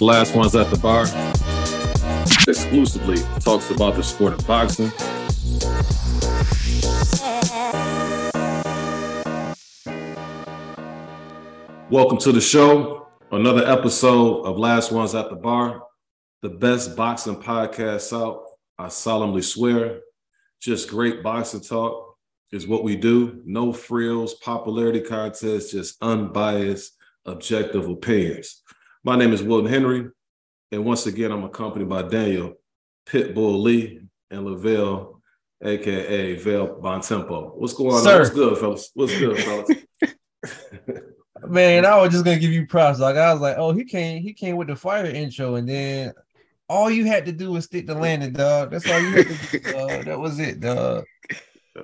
Last Ones at the Bar exclusively talks about the sport of boxing. Welcome to the show. Another episode of Last Ones at the Bar, the best boxing podcast out. I solemnly swear. Just great boxing talk is what we do. No frills, popularity contests, just unbiased, objective opinions. My name is Wilton Henry, and once again, I'm accompanied by Daniel Pitbull Lee and Lavelle, aka Vale Bontempo. What's going on? What's good, fellas? What's good, fellas? Man, I was just gonna give you props. Like I was like, oh, he came, he came with the fire intro, and then all you had to do was stick the landing, dog. That's all you had to do. Dog. That was it, dog.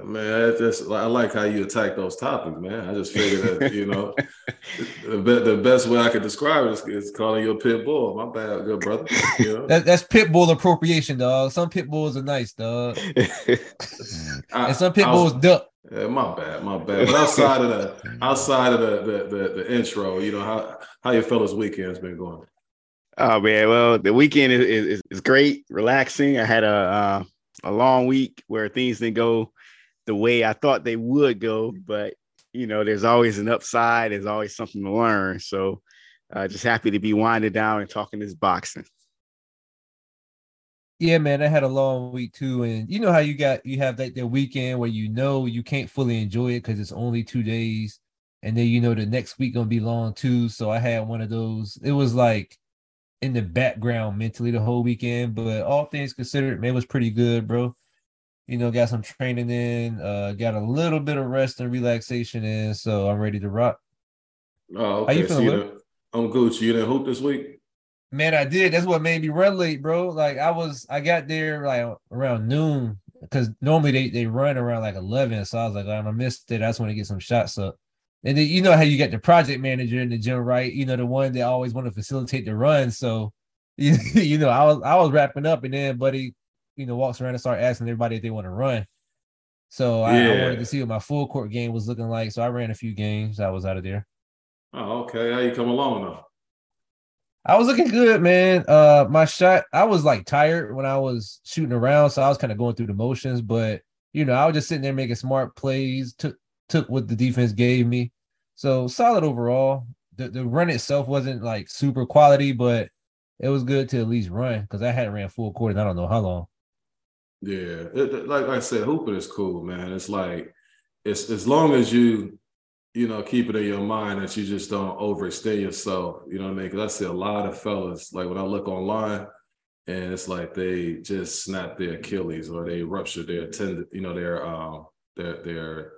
Man, I just I like how you attack those topics, man. I just figured that you know the, the best way I could describe it is, is calling you a pit bull. My bad, good brother. You know? that, that's pit bull appropriation, dog. Some pit bulls are nice, dog, I, and some pit bulls duck. Yeah, my bad, my bad. But outside of the outside of the the, the, the intro, you know how how your fellas' weekend's been going? Oh man, well the weekend is, is, is great, relaxing. I had a uh, a long week where things didn't go the way I thought they would go, but you know, there's always an upside. There's always something to learn. So, uh, just happy to be winding down and talking this boxing. Yeah, man, I had a long week too, and you know how you got you have that the weekend where you know you can't fully enjoy it because it's only two days, and then you know the next week gonna be long too. So I had one of those. It was like in the background mentally the whole weekend, but all things considered, man, was pretty good, bro you know, got some training in, uh, got a little bit of rest and relaxation in, so I'm ready to rock. Oh, okay. How you feeling? So I'm Gucci. You didn't hoop this week? Man, I did. That's what made me run late, bro. Like I was, I got there like around noon because normally they, they run around like 11. So I was like, I'm gonna miss it. I just want to get some shots up. And then you know how you get the project manager in the gym, right? You know, the one that always want to facilitate the run. So you, you know, I was I was wrapping up and then buddy you know, walks around and start asking everybody if they want to run. So I, yeah. I, wanted to see what my full court game was looking like. So I ran a few games. I was out of there. Oh, okay. How you come along though? I was looking good, man. Uh my shot, I was like tired when I was shooting around, so I was kind of going through the motions, but you know, I was just sitting there making smart plays, took took what the defense gave me. So solid overall. The the run itself wasn't like super quality, but it was good to at least run because I hadn't ran full court in I don't know how long. Yeah, it, like I said, hooping is cool, man. It's like it's as long as you, you know, keep it in your mind that you just don't overextend yourself. You know what I mean? Because I see a lot of fellas like when I look online, and it's like they just snap their Achilles or they rupture their tendon, you know, their um their their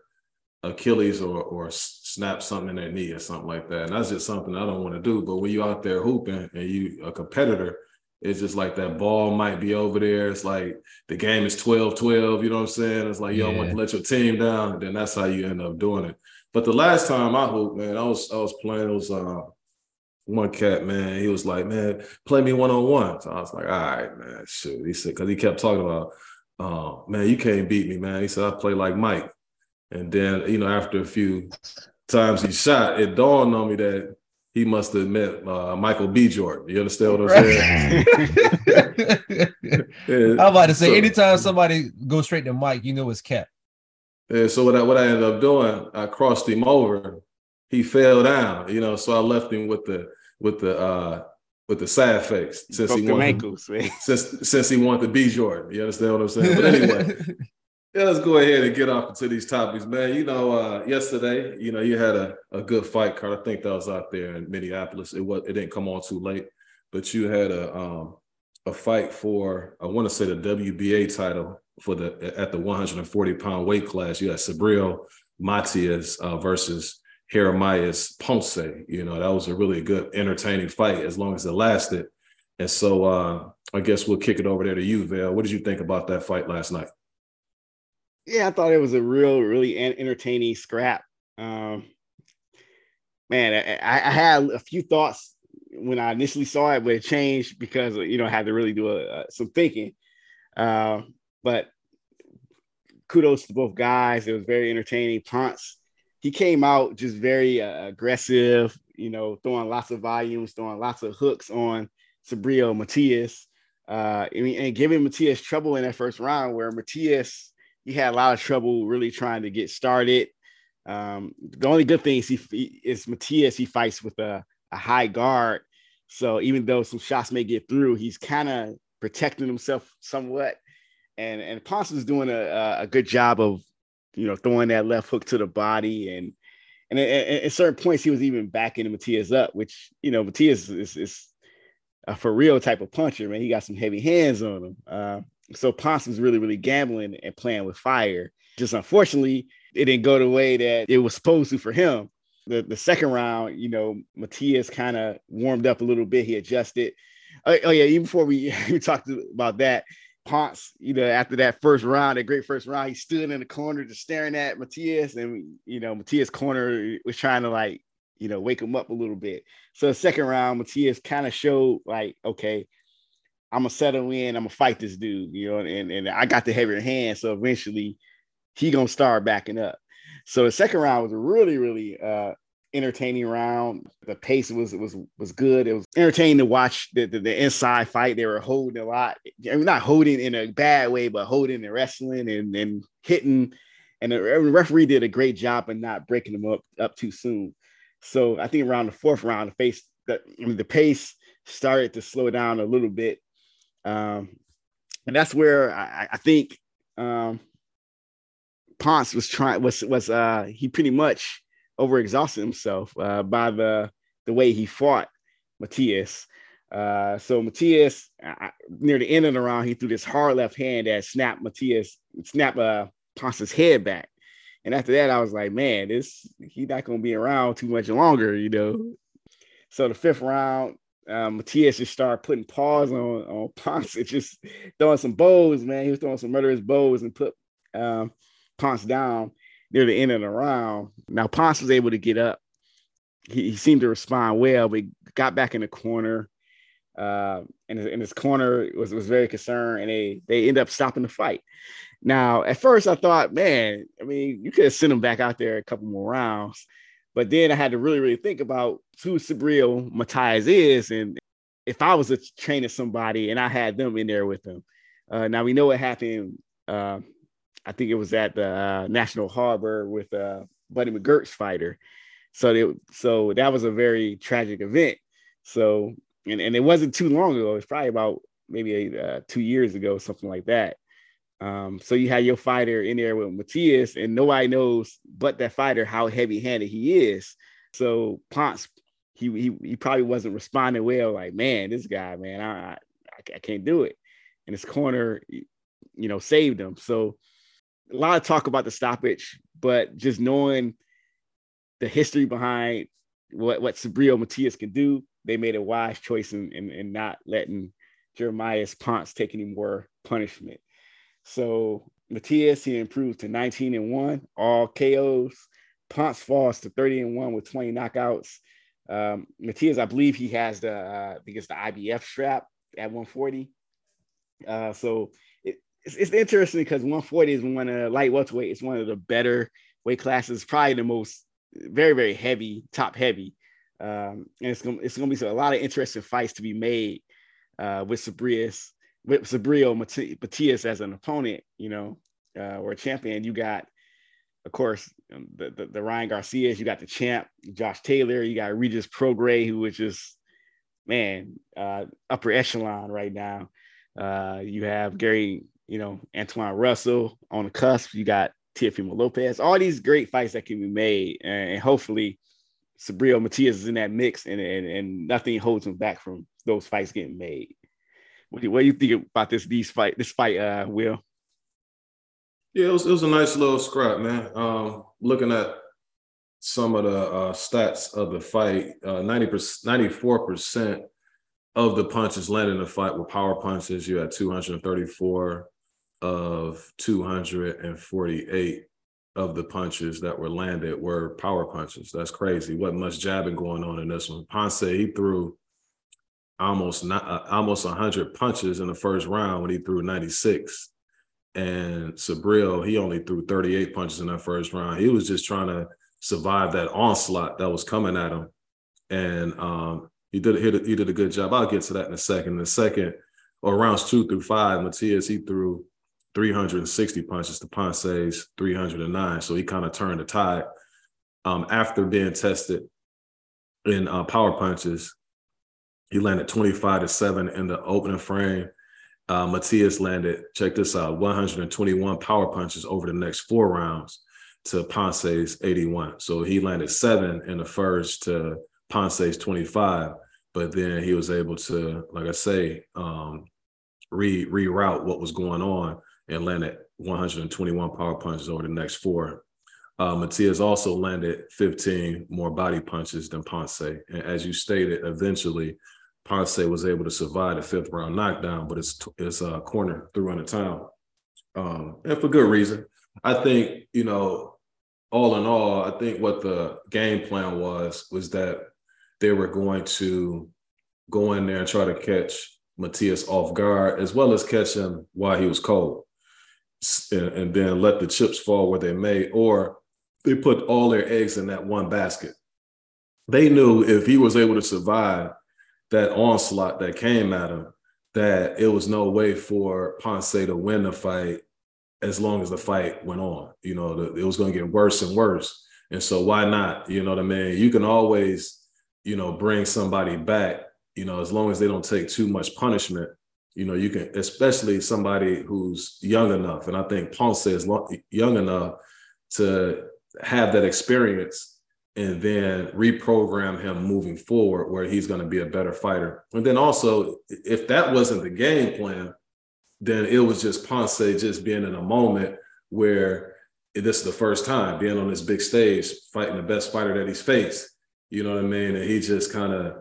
Achilles or or snap something in their knee or something like that. And that's just something I don't want to do. But when you out there hooping and you a competitor it's just like that ball might be over there. It's like the game is 12 12. You know what I'm saying? It's like you don't want to let your team down. Then that's how you end up doing it. But the last time I hooped, man, I was I was playing, it was uh, one cat, man. He was like, man, play me one on one. So I was like, all right, man, shoot. He said, because he kept talking about, uh, man, you can't beat me, man. He said, I play like Mike. And then, you know, after a few times he shot, it dawned on me that he must have met uh, Michael B. Jordan. You understand what I'm saying? I'm about to say, so, anytime somebody goes straight to Mike, you know it's Cap. Yeah, so what I what I ended up doing, I crossed him over. He fell down, you know, so I left him with the with the uh with the sad face since he wanted ankles, since since he wanted to be Jordan. You understand what I'm saying? But anyway, yeah, let's go ahead and get off into these topics, man. You know, uh, yesterday, you know, you had a, a good fight card. I think that was out there in Minneapolis. It was it didn't come on too late, but you had a um, a fight for I want to say the WBA title for the at the 140 pound weight class. You had Subriel Matias uh, versus Jeremias Ponce. You know, that was a really good, entertaining fight as long as it lasted. And so uh, I guess we'll kick it over there to you, Vale. What did you think about that fight last night? Yeah, I thought it was a real, really entertaining scrap. Um, man, I, I, had a few thoughts when I initially saw it, but it changed because you know I had to really do a, uh, some thinking. Uh, but kudos to both guys; it was very entertaining. Ponce, he came out just very uh, aggressive, you know, throwing lots of volumes, throwing lots of hooks on Subriel Matias. Uh, I mean, and giving Matias trouble in that first round, where Matias he had a lot of trouble really trying to get started. Um, the only good thing is he is Matias. He fights with a, a high guard, so even though some shots may get through, he's kind of protecting himself somewhat. And and Ponce is doing a, a good job of you know throwing that left hook to the body and and at, at certain points he was even backing Matias up, which you know Matias is, is a for real type of puncher, man. He got some heavy hands on him. Uh, so Ponce was really, really gambling and playing with fire. Just unfortunately, it didn't go the way that it was supposed to for him. The, the second round, you know, Matias kind of warmed up a little bit. He adjusted. Oh, oh yeah, even before we, we talked about that, Ponce, you know, after that first round, that great first round, he stood in the corner just staring at Matias, and you know, Matias' corner was trying to like, you know, wake him up a little bit. So the second round, Matias kind of showed like, okay, I'm gonna settle in, I'm gonna fight this dude, you know, and, and I got the heavier hand, so eventually he gonna start backing up. So the second round was really, really uh entertaining round. The pace was was was good. It was entertaining to watch the, the, the inside fight. They were holding a lot. I mean, not holding in a bad way, but holding and wrestling and, and hitting. And the referee did a great job of not breaking them up up too soon. So I think around the fourth round, the pace the, I mean, the pace started to slow down a little bit. Um, and that's where I, I think um, Ponce was trying was was uh he pretty much overexhausted himself uh, by the the way he fought Matias. Uh, so Matias, uh, near the end of the round, he threw this hard left hand that snapped Matias, snapped uh, Ponce's head back. And after that, I was like, man, this he's not gonna be around too much longer, you know. So the fifth round, um, Matias just started putting paws on on Ponce, just throwing some bows, man. He was throwing some murderous bows and put um, Ponce down near the end of the round. Now Ponce was able to get up. He, he seemed to respond well, but got back in the corner. Uh, and, his corner was, was very concerned, and they they end up stopping the fight. Now, at first, I thought, man, I mean, you could have sent him back out there a couple more rounds, but then I had to really, really think about who Subriel Matias is, and if I was a training somebody and I had them in there with him. Uh, now we know what happened uh, I think it was at the uh, National Harbor with uh, Buddy McGirt's fighter. So they, so that was a very tragic event. So and, and it wasn't too long ago. It's probably about maybe uh, two years ago, something like that. Um, so you had your fighter in there with Matias, and nobody knows but that fighter how heavy-handed he is. So Ponce, he he, he probably wasn't responding well. Like, man, this guy, man, I, I I can't do it. And his corner, you know, saved him. So a lot of talk about the stoppage, but just knowing the history behind what what Subriel Matias can do, they made a wise choice in, in, in not letting Jeremias Ponce take any more punishment. So Matias he improved to 19 and 1, all KOs. Ponce falls to 30 and 1 with 20 knockouts. Um, Matias, I believe he has the uh, I think it's the IBF strap at 140. Uh, so it's, it's interesting because 140 is one of light welterweight. It's one of the better weight classes, probably the most very very heavy, top heavy. Um, and it's gonna it's gonna be a lot of interesting fights to be made uh, with Sabrias with Subriel Matias as an opponent, you know, uh, or a champion. You got, of course, um, the, the, the Ryan Garcias. You got the champ Josh Taylor. You got Regis Prograis, who is just man uh, upper echelon right now. Uh, you have Gary you know, Antuanne Russell on the cusp. You got Teofimo Lopez, all these great fights that can be made. And hopefully Subriel Matias is in that mix and, and, and nothing holds him back from those fights getting made. What do, you, what do you think about this these fight this fight, uh, Will? Yeah, it was, it was a nice little scrap, man. Um, looking at some of the uh, stats of the fight, uh, 90 94% of the punches landed in the fight were power punches. You had 234 of 248 of the punches that were landed were power punches. That's crazy. Wasn't much jabbing going on in this one. Ponce he threw almost not uh, almost 100 punches in the first round when he threw 96 and Subriel he only threw 38 punches in that first round. He was just trying to survive that onslaught that was coming at him. And um, he did he did, he did a good job. I'll get to that in a second. In the second or rounds two through five, Matias he threw 360 punches to Ponce's 309. So he kind of turned the tide um, after being tested in uh, power punches. He landed 25 to 7 in the opening frame. Uh, Matias landed, check this out, 121 power punches over the next four rounds to Ponce's 81. So he landed seven in the first to Ponce's 25, but then he was able to, like I say, um, re reroute what was going on and landed 121 power punches over the next four. Uh, Matias also landed 15 more body punches than Ponce. And as you stated, eventually Ponce was able to survive the fifth round knockdown, but it's it's uh, corner through on the town, um, and for good reason. I think you know, all in all, I think what the game plan was was that they were going to go in there and try to catch Matias off guard, as well as catch him while he was cold, and, and then let the chips fall where they may, or they put all their eggs in that one basket. They knew if he was able to survive that onslaught that came at him, that it was no way for Ponce to win the fight as long as the fight went on. You know, the, it was going to get worse and worse. And so why not? You know what I mean? You can always, you know, bring somebody back, you know, as long as they don't take too much punishment. You know, you can, especially somebody who's young enough. And I think Ponce is young enough to have that experience and then reprogram him moving forward where he's going to be a better fighter. And then also, if that wasn't the game plan, then it was just Ponce just being in a moment where this is the first time being on this big stage, fighting the best fighter that he's faced. You know what I mean? And he just kind of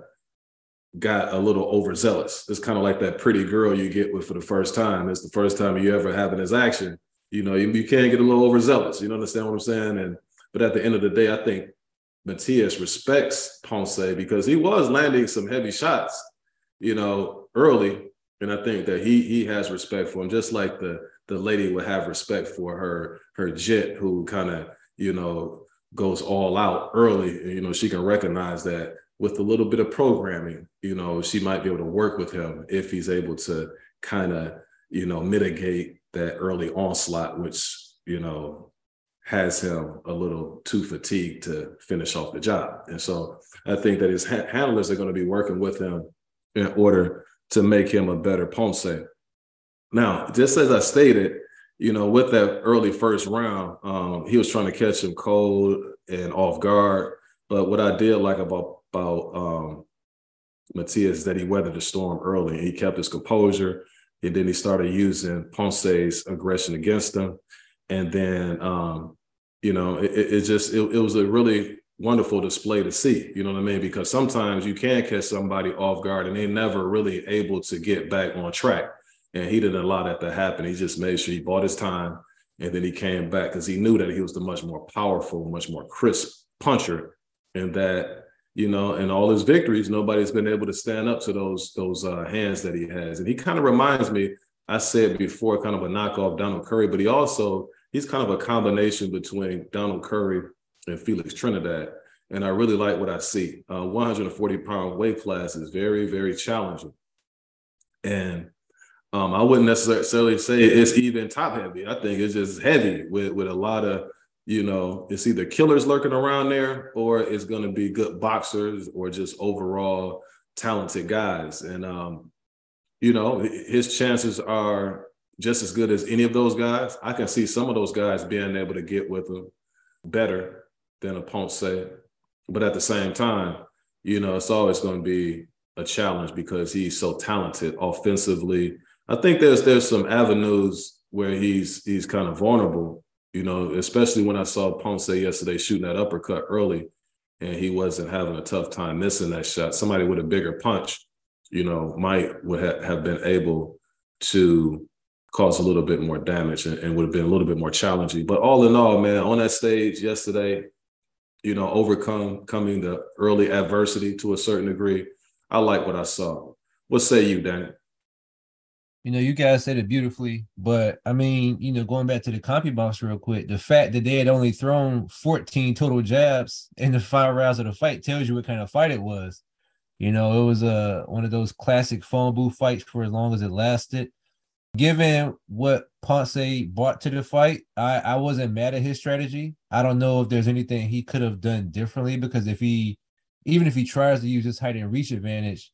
got a little overzealous. It's kind of like that pretty girl you get with for the first time. It's the first time you ever having his action. You know, you, you can't get a little overzealous. You understand what I'm saying? And but at the end of the day, I think Matias respects Ponce because he was landing some heavy shots, you know, early. And I think that he he has respect for him, just like the the lady would have respect for her her jit who kind of, you know, goes all out early. You know, she can recognize that with a little bit of programming, you know, she might be able to work with him if he's able to kind of, you know, mitigate that early onslaught, which, you know, has him a little too fatigued to finish off the job. And so I think that his ha- handlers are going to be working with him in order to make him a better Ponce. Now, just as I stated, you know, with that early first round, um, he was trying to catch him cold and off guard. But what I did like about about um, Matias is that he weathered the storm early. He kept his composure, and then he started using Ponce's aggression against him and then um, you know it, it just it, it, was a really wonderful display to see you know what i mean? Because sometimes you can catch somebody off guard and they never really able to get back on track. And he didn't allow that to happen. He just made sure he bought his time and then he came back because he knew that he was the much more powerful much more crisp puncher and that you know in all his victories nobody's been able to stand up to those those uh, hands that he has. And he kind of reminds me i said before kind of a knockoff donald curry but he also he's kind of a combination between Donald Curry and Felix Trinidad. And I really like what I see. Uh, 140 pound weight class is very, very challenging. And um, I wouldn't necessarily say it's even top heavy. I think it's just heavy with, with a lot of, you know, it's either killers lurking around there or it's going to be good boxers or just overall talented guys. And, um, you know, his chances are just as good as any of those guys. I can see some of those guys being able to get with him better than a Ponce. But at the same time, you know, it's always going to be a challenge because he's so talented offensively. I think there's there's some avenues where he's he's kind of vulnerable, you know, especially when I saw Ponce yesterday shooting that uppercut early and he wasn't having a tough time missing that shot. Somebody with a bigger punch, you know, might would ha- have been able to cause a little bit more damage and, and would have been a little bit more challenging. But all in all, man, on that stage yesterday, you know, overcome coming the early adversity to a certain degree. I like what I saw. What say you, Danny? You know, you guys said it beautifully, but I mean, you know, going back to the CompuBox real quick, the fact that they had only thrown 14 total jabs in the five rounds of the fight tells you what kind of fight it was. You know, it was a one of those classic phone booth fights for as long as it lasted. Given what Ponce brought to the fight, I, I wasn't mad at his strategy. I don't know if there's anything he could have done differently because if he, even if he tries to use his height and reach advantage,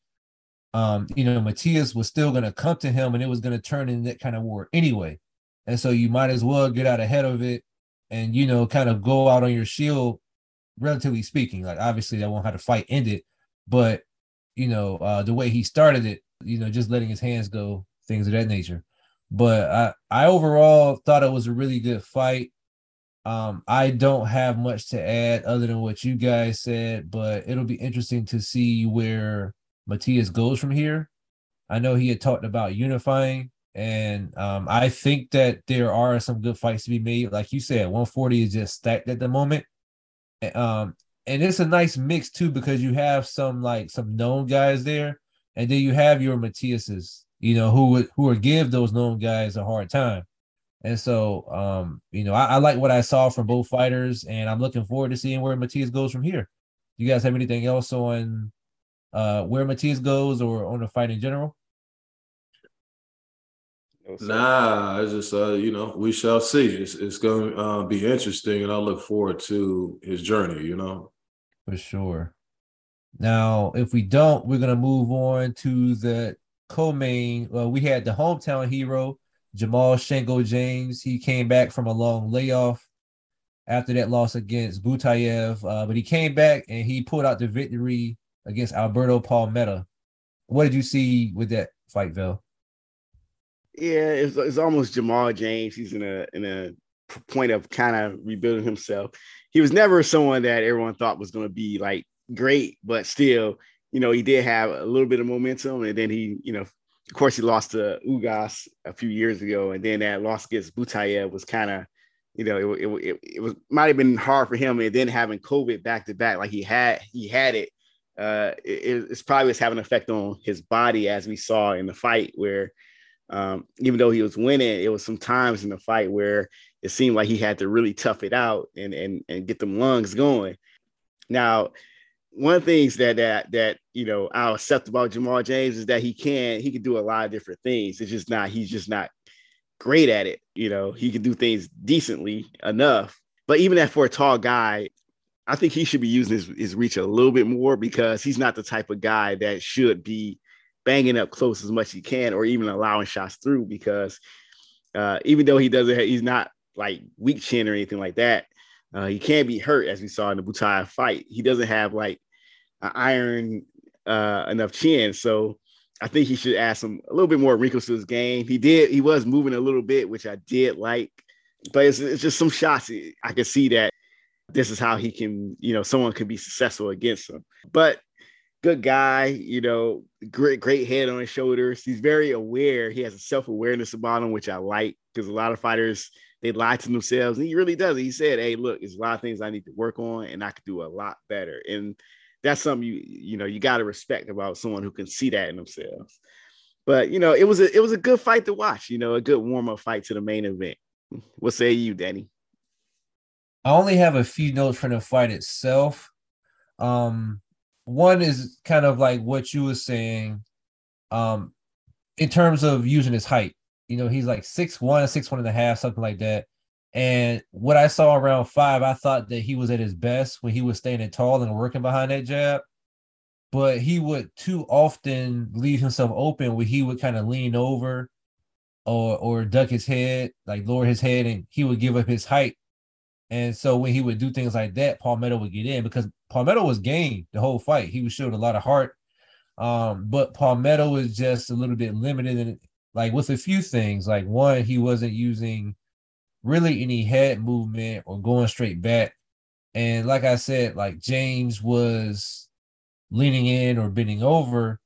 um, you know, Matias was still going to come to him and it was going to turn into that kind of war anyway. And so you might as well get out ahead of it and, you know, kind of go out on your shield, relatively speaking. Like, obviously, that won't how the fight ended, but, you know, uh, the way he started it, you know, just letting his hands go, things of that nature. But I, I overall thought it was a really good fight. Um, I don't have much to add other than what you guys said, but it'll be interesting to see where Matias goes from here. I know he had talked about unifying, and um, I think that there are some good fights to be made. Like you said, 140 is just stacked at the moment. Um, and it's a nice mix too because you have some like some known guys there, and then you have your Matias's, you know, who would who would give those known guys a hard time. And so, um, you know, I, I like what I saw from both fighters, and I'm looking forward to seeing where Matias goes from here. Do you guys have anything else on uh, where Matias goes or on the fight in general? Nah, I just uh, you know, we shall see. It's it's going to uh, be interesting, and I look forward to his journey. You know, for sure. Now, if we don't, we're gonna move on to the co-main. Well, we had the hometown hero Jamal Shango James. He came back from a long layoff after that loss against Butayev, uh, but he came back and he pulled out the victory against Alberto Palmetta. What did you see with that fight, Vel? Yeah, it's, it's almost Jamal James. He's in a in a point of kind of rebuilding himself. He was never someone that everyone thought was going to be like great, but still, you know, he did have a little bit of momentum, and then he, you know, of course, he lost to Ugas a few years ago, and then that loss against Butayev was kind of, you know, it, it, it, it was might have been hard for him, and then having COVID back to back, like he had he had it uh, it, it's probably was having an effect on his body, as we saw in the fight, where um, even though he was winning, it was some times in the fight where it seemed like he had to really tough it out and and and get them lungs going. Now, one of the things that that that you know I'll accept about Jamal James is that he can he can do a lot of different things. It's just not he's just not great at it. You know, he can do things decently enough. But even that for a tall guy, I think he should be using his, his reach a little bit more because he's not the type of guy that should be banging up close as much as he can or even allowing shots through because uh, even though he doesn't have, he's not like weak chin or anything like that. Uh, he can't be hurt as we saw in the Butai fight. He doesn't have like an iron uh, enough chin. So I think he should add some a little bit more wrinkles to his game. He did, he was moving a little bit, which I did like, but it's, it's just some shots I can see that this is how he can, you know, someone can be successful against him. But good guy, you know, great, great head on his shoulders. He's very aware. He has a self-awareness about him, which I like because a lot of fighters they lie to themselves. And he really does. He said, Hey, look, there's a lot of things I need to work on and I could do a lot better. And that's something you, you know, you got to respect about someone who can see that in themselves. But you know, it was a it was a good fight to watch, you know, a good warm-up fight to the main event. What say you, Danny? I only have a few notes from the fight itself. Um, one is kind of like what you were saying, um, in terms of using his height. You know, he's like six one, six one and a half, something like that. And what I saw around five, I thought that he was at his best when he was standing tall and working behind that jab. But he would too often leave himself open where he would kind of lean over or or duck his head, like lower his head, and he would give up his height and so when he would do things like that, Palmetta would get in because Palmetta was game the whole fight. He was showed a lot of heart. Um, but Palmetta was just a little bit limited in like with a few things. Like one, he wasn't using really any head movement or going straight back. And like I said, like James was leaning in or bending over.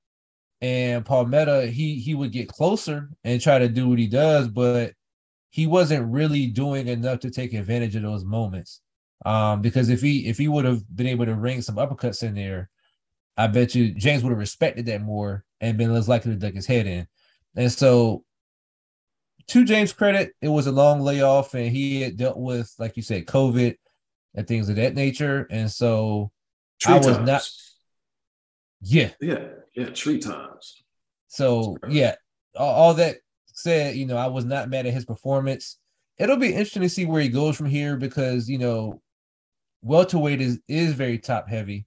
And Palmetta, he he would get closer and try to do what he does, but he wasn't really doing enough to take advantage of those moments. Um, because if he if he would have been able to ring some uppercuts in there, I bet you James would have respected that more and been less likely to duck his head in. And so, to James' credit, it was a long layoff, and he had dealt with, like you said, COVID and things of that nature. And so, Tree I was times. not. Yeah. Yeah. Yeah. Tree times. So yeah, all, all that said, you know, I was not mad at his performance. It'll be interesting to see where he goes from here because you know, welterweight is is very top heavy.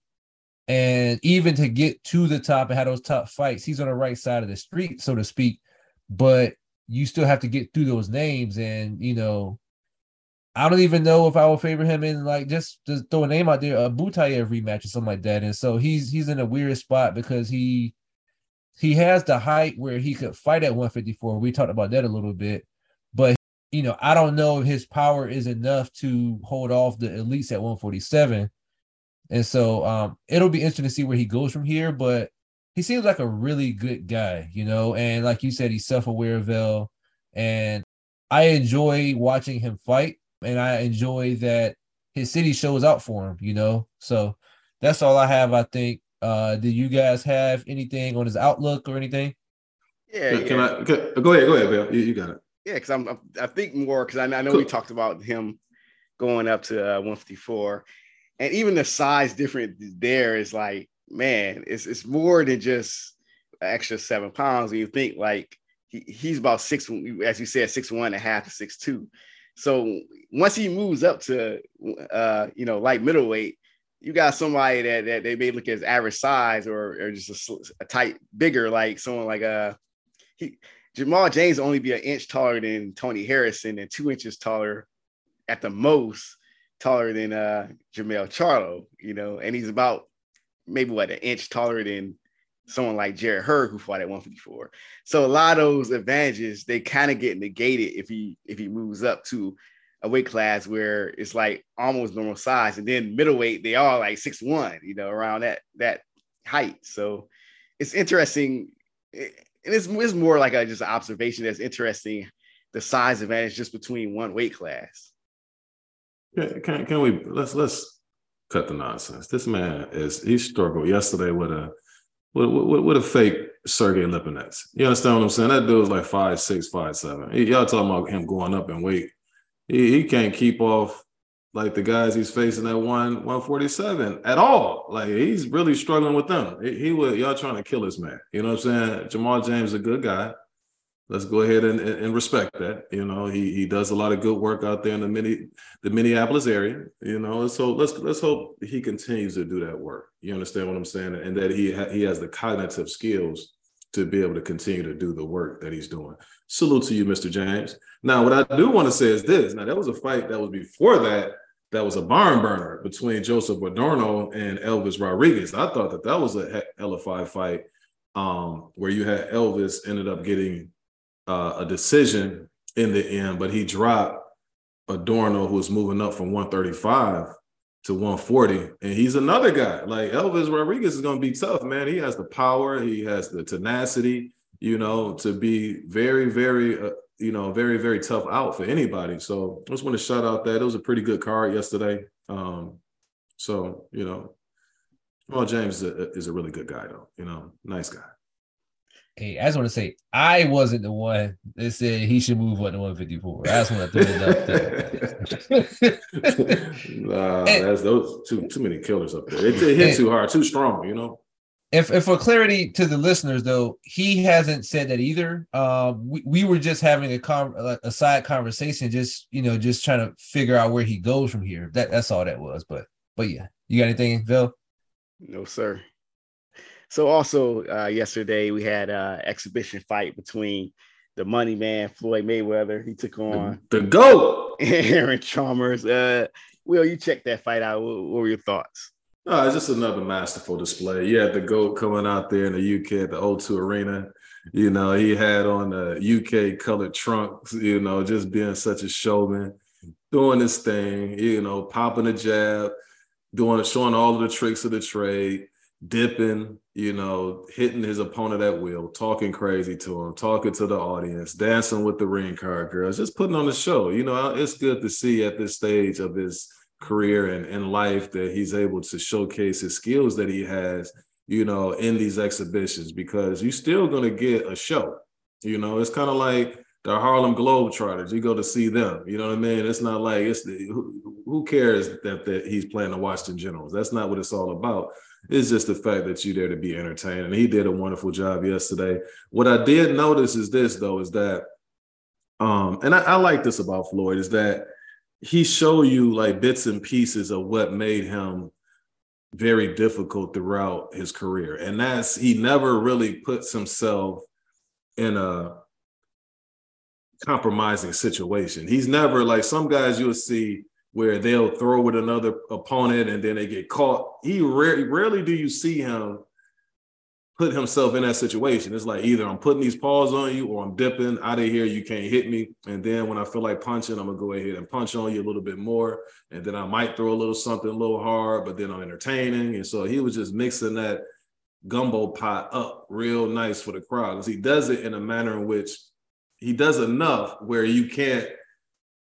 And even to get to the top and have those top fights, he's on the right side of the street, so to speak. But you still have to get through those names. And you know, I don't even know if I would favor him in like just to throw a name out there, a Butayev rematch or something like that. And so he's he's in a weird spot because he he has the height where he could fight at 154. We talked about that a little bit, but you know, I don't know if his power is enough to hold off the elites at 147. And so um it'll be interesting to see where he goes from here, but he seems like a really good guy, you know, and like you said, he's self-aware of Vel, and I enjoy watching him fight, and I enjoy that his city shows out for him, you know. So that's all I have, I think. Uh do you guys have anything on his outlook or anything? Yeah, Can, yeah. can I can, go ahead? Go ahead, Bill. You, you got it. Yeah, because I'm, I'm I think more because I, I know Cool. we talked about him going up to uh, 154, and even the size difference there is like, man, it's it's more than just extra seven pounds. When you think like he, he's about six, as you said, six one and a half to six two. So once he moves up to uh, you know light middleweight, you got somebody that that they may look at as average size or or just a, a tight bigger like someone like uh he Jamal James only be an inch taller than Tony Harrison and two inches taller at the most taller than uh Jermell Charlo, you know, and he's about maybe what an inch taller than someone like Jarrett Hurd who fought at 154. So a lot of those advantages they kind of get negated if he if he moves up to a weight class where it's like almost normal size, and then middleweight they are like six one, you know, around that that height. So it's interesting, and it's, it's more like a just an observation that's interesting. The size advantage just between one weight class. Can, can, we let's let's cut the nonsense. This man is he struggled yesterday with a with, with, with a fake Sergey Lipinets. You understand what I'm saying? That dude dude's like five six, five seven. Y- Y'all talking about him going up in weight. He, he can't keep off like the guys he's facing at one 147 at all. Like he's really struggling with them. He, he would y'all trying to kill this man. You know what I'm saying? Jamal James is a good guy. Let's go ahead and, and respect that. You know, he he does a lot of good work out there in the mini the Minneapolis area. You know, so let's let's hope he continues to do that work. You understand what I'm saying, and that he ha- he has the cognitive skills to be able to continue to do the work that he's doing. Salute to you, Mr. James. Now, what I do want to say is this. Now, that was a fight that was before that. That was a barn burner between Joseph Adorno and Elvis Rodriguez. I thought that that was a he- hella fight fight um, where you had Elvis ended up getting uh, a decision in the end, but he dropped Adorno, who was moving up from 135 to 140. And he's another guy. Like Elvis Rodriguez is going to be tough, man. He has the power, he has the tenacity, you know, to be very, very, uh, you know, very, very tough out for anybody. So I just want to shout out that. It was a pretty good card yesterday. Um, so, you know, well, James is a, is a really good guy, though, you know, nice guy. Hey, I just want to say I wasn't the one that said he should move up to 154. I just want to throw it up there. nah, And- that's those too too many killers up there. It, it hit And- too hard, too strong, you know. if, if for clarity to the listeners though, he hasn't said that either. Um, we, we were just having a con a side conversation, just you know, just trying to figure out where he goes from here. That that's all that was. But but yeah, you got anything, Phil? No, sir. So also uh, yesterday we had a exhibition fight between the money man Floyd Mayweather. He took on The, the goat. Aaron Chalmers. Uh, Will, you check that fight out. What, what were your thoughts? No, it's just another masterful display. You had the GOAT coming out there in the UK at the O2 Arena. You know, he had on the UK colored trunks, you know, just being such a showman, doing his thing, you know, popping a jab, doing showing all of the tricks of the trade, dipping, you know, hitting his opponent at will, talking crazy to him, talking to the audience, dancing with the ring card girls, just putting on the show. You know, it's good to see at this stage of his career and in life that he's able to showcase his skills that he has, you know, in these exhibitions because you're still going to get a show. You know, it's kind of like the Harlem Globetrotters. You go to see them. You know what I mean? It's not like it's the, who, who cares that, that he's playing the Washington Generals. That's not what it's all about. It's just the fact that you're there to be entertained. And he did a wonderful job yesterday. What I did notice is this, though, is that, um, and I, I like this about Floyd, is that he showed you like bits and pieces of what made him very difficult throughout his career. And that's he never really puts himself in a compromising situation. He's never like some guys you'll see where they'll throw with another opponent and then they get caught. He rarely, rarely do you see him put himself in that situation. It's like either I'm putting these paws on you or I'm dipping out of here. You can't hit me. And then when I feel like punching, I'm gonna go ahead and punch on you a little bit more. And then I might throw a little something a little hard, but then I'm entertaining. And so he was just mixing that gumbo pot up real nice for the crowd because he does it in a manner in which he does enough where you can't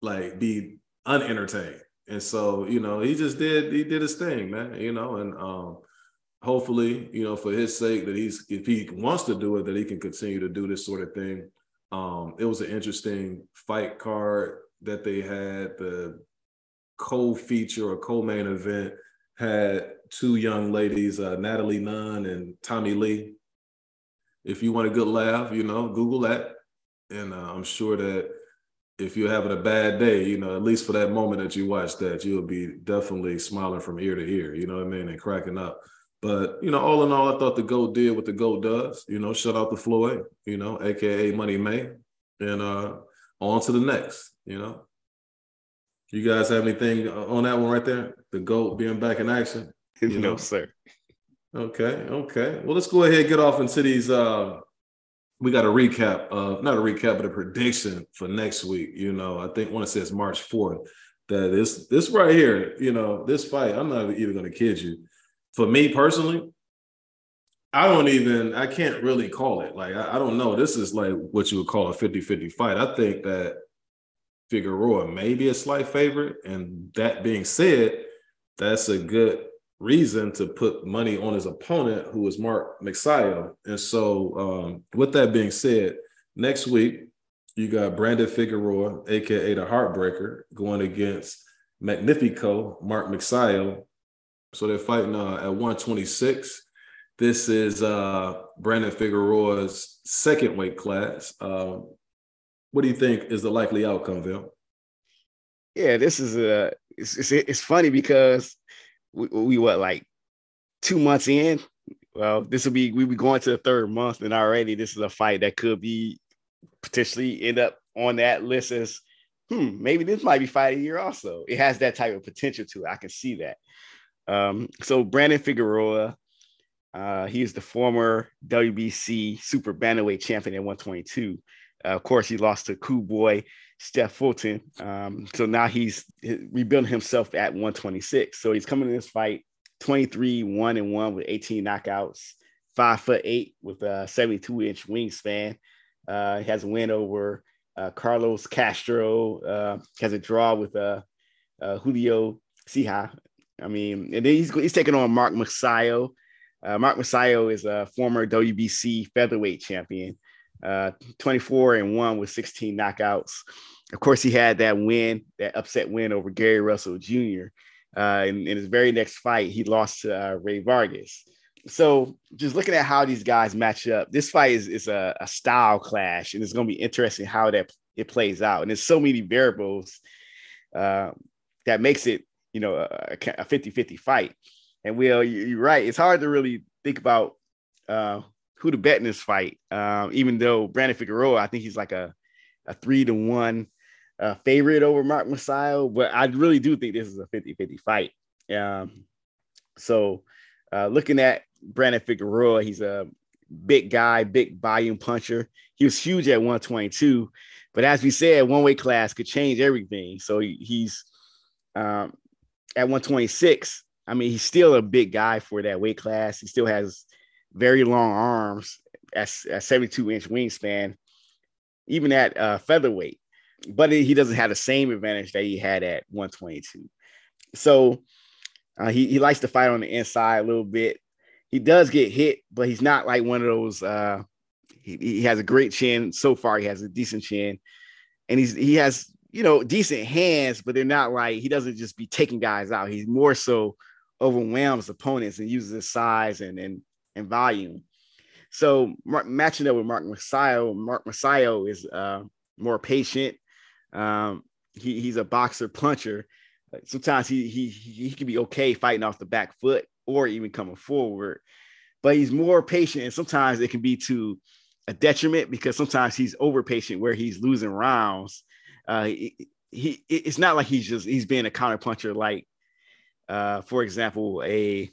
like be unentertained. And so, you know, he just did he did his thing, man, you know, and um hopefully, you know, for his sake that he's if he wants to do it, that he can continue to do this sort of thing. Um, it was an interesting fight card that they had. The co-feature or co-main event had two young ladies, uh, Natalie Nunn and Tommie Lee. If you want a good laugh, you know, Google that. And uh, I'm sure that if you're having a bad day, you know, at least for that moment that you watch that, you'll be definitely smiling from ear to ear, you know what I mean, and cracking up. But you know, all in all, I thought the GOAT did what the GOAT does. You know, shut out the Floyd, you know, aka Money May, and uh on to the next, you know. You guys have anything on that one right there? The GOAT being back in action? You no, know? sir. Okay, okay. Well, let's go ahead and get off into these uh we got a recap, uh, not a recap, but a prediction for next week. You know, I think one it says March 4th. That this this right here, you know, this fight, I'm not even gonna kid you. For me personally, I don't even, I can't really call it. Like, I, I don't know. This is like what you would call a 50-50 fight. I think that Figueroa may be a slight favorite. And that being said, that's a good reason to put money on his opponent, who is Mark Magsayo. And so, um, with that being said, next week you got Brandon Figueroa, aka the Heartbreaker, going against Magnifico Mark Magsayo. So they're fighting uh, at 126. This is uh, Brandon Figueroa's second weight class. Uh, what do you think is the likely outcome, Bill? Yeah, this is a. It's, it's, it's funny because we, we like two months in. Well, this will be we be going to the third month, and already this is a fight that could be potentially end up on that list as hmm, maybe this might be fight of the year also. It has that type of potential to it. I can see that. Um, so Brandon Figueroa, uh, he is the former WBC super bantamweight champion at 122. Uh, of course, he lost to Cool Boy Steph Fulton. Um, so now he's rebuilding himself at 126. So he's coming in this fight 23, one and one with 18 knockouts, five foot eight with a 72 inch wingspan. Uh, he has a win over uh, Carlos Castro, uh, has a draw with uh, uh, Julio Ceja. I mean, and then he's, he's taking on Mark Magsayo. Uh, Mark Magsayo is a former WBC featherweight champion uh, 24 and one with 16 knockouts. Of course, he had that win, that upset win over Gary Russell Jr. Uh, in, in, his very next fight, he lost to uh, Rey Vargas. So, just looking at how these guys match up, this fight is, is a, a style clash, and it's going to be interesting how that it plays out. And there's so many variables uh, that makes it, you know, a, a 50-50 fight. And Will, you're right. It's hard to really think about uh, who to bet in this fight. Um, even though Brandon Figueroa, I think he's like a, a three to one uh, favorite over Mark Magsayo, but I really do think this is a 50 50 fight. Um, so uh, looking at Brandon Figueroa, he's a big guy, big volume puncher. He was huge at 122, but as we said, one weight class could change everything. So he, he's um, at 126. I mean, he's still a big guy for that weight class. He still has very long arms at, at 72 inch wingspan, even at uh, featherweight. But he doesn't have the same advantage that he had at 122. So uh, he, he likes to fight on the inside a little bit. He does get hit, but he's not like one of those. Uh, he, he has a great chin. So far, he has a decent chin. And he's he has, you know, decent hands, but they're not like he doesn't just be taking guys out. He's more so overwhelms opponents and uses his size and and, and volume. So Mark, matching up with Mark Magsayo, Mark Magsayo is uh, more patient. Um, he, he's a boxer puncher. Sometimes he, he he can be okay fighting off the back foot or even coming forward, but he's more patient, and sometimes it can be to a detriment because sometimes he's over patient where he's losing rounds. Uh, he, he it's not like he's just he's being a counter puncher like, uh, for example, a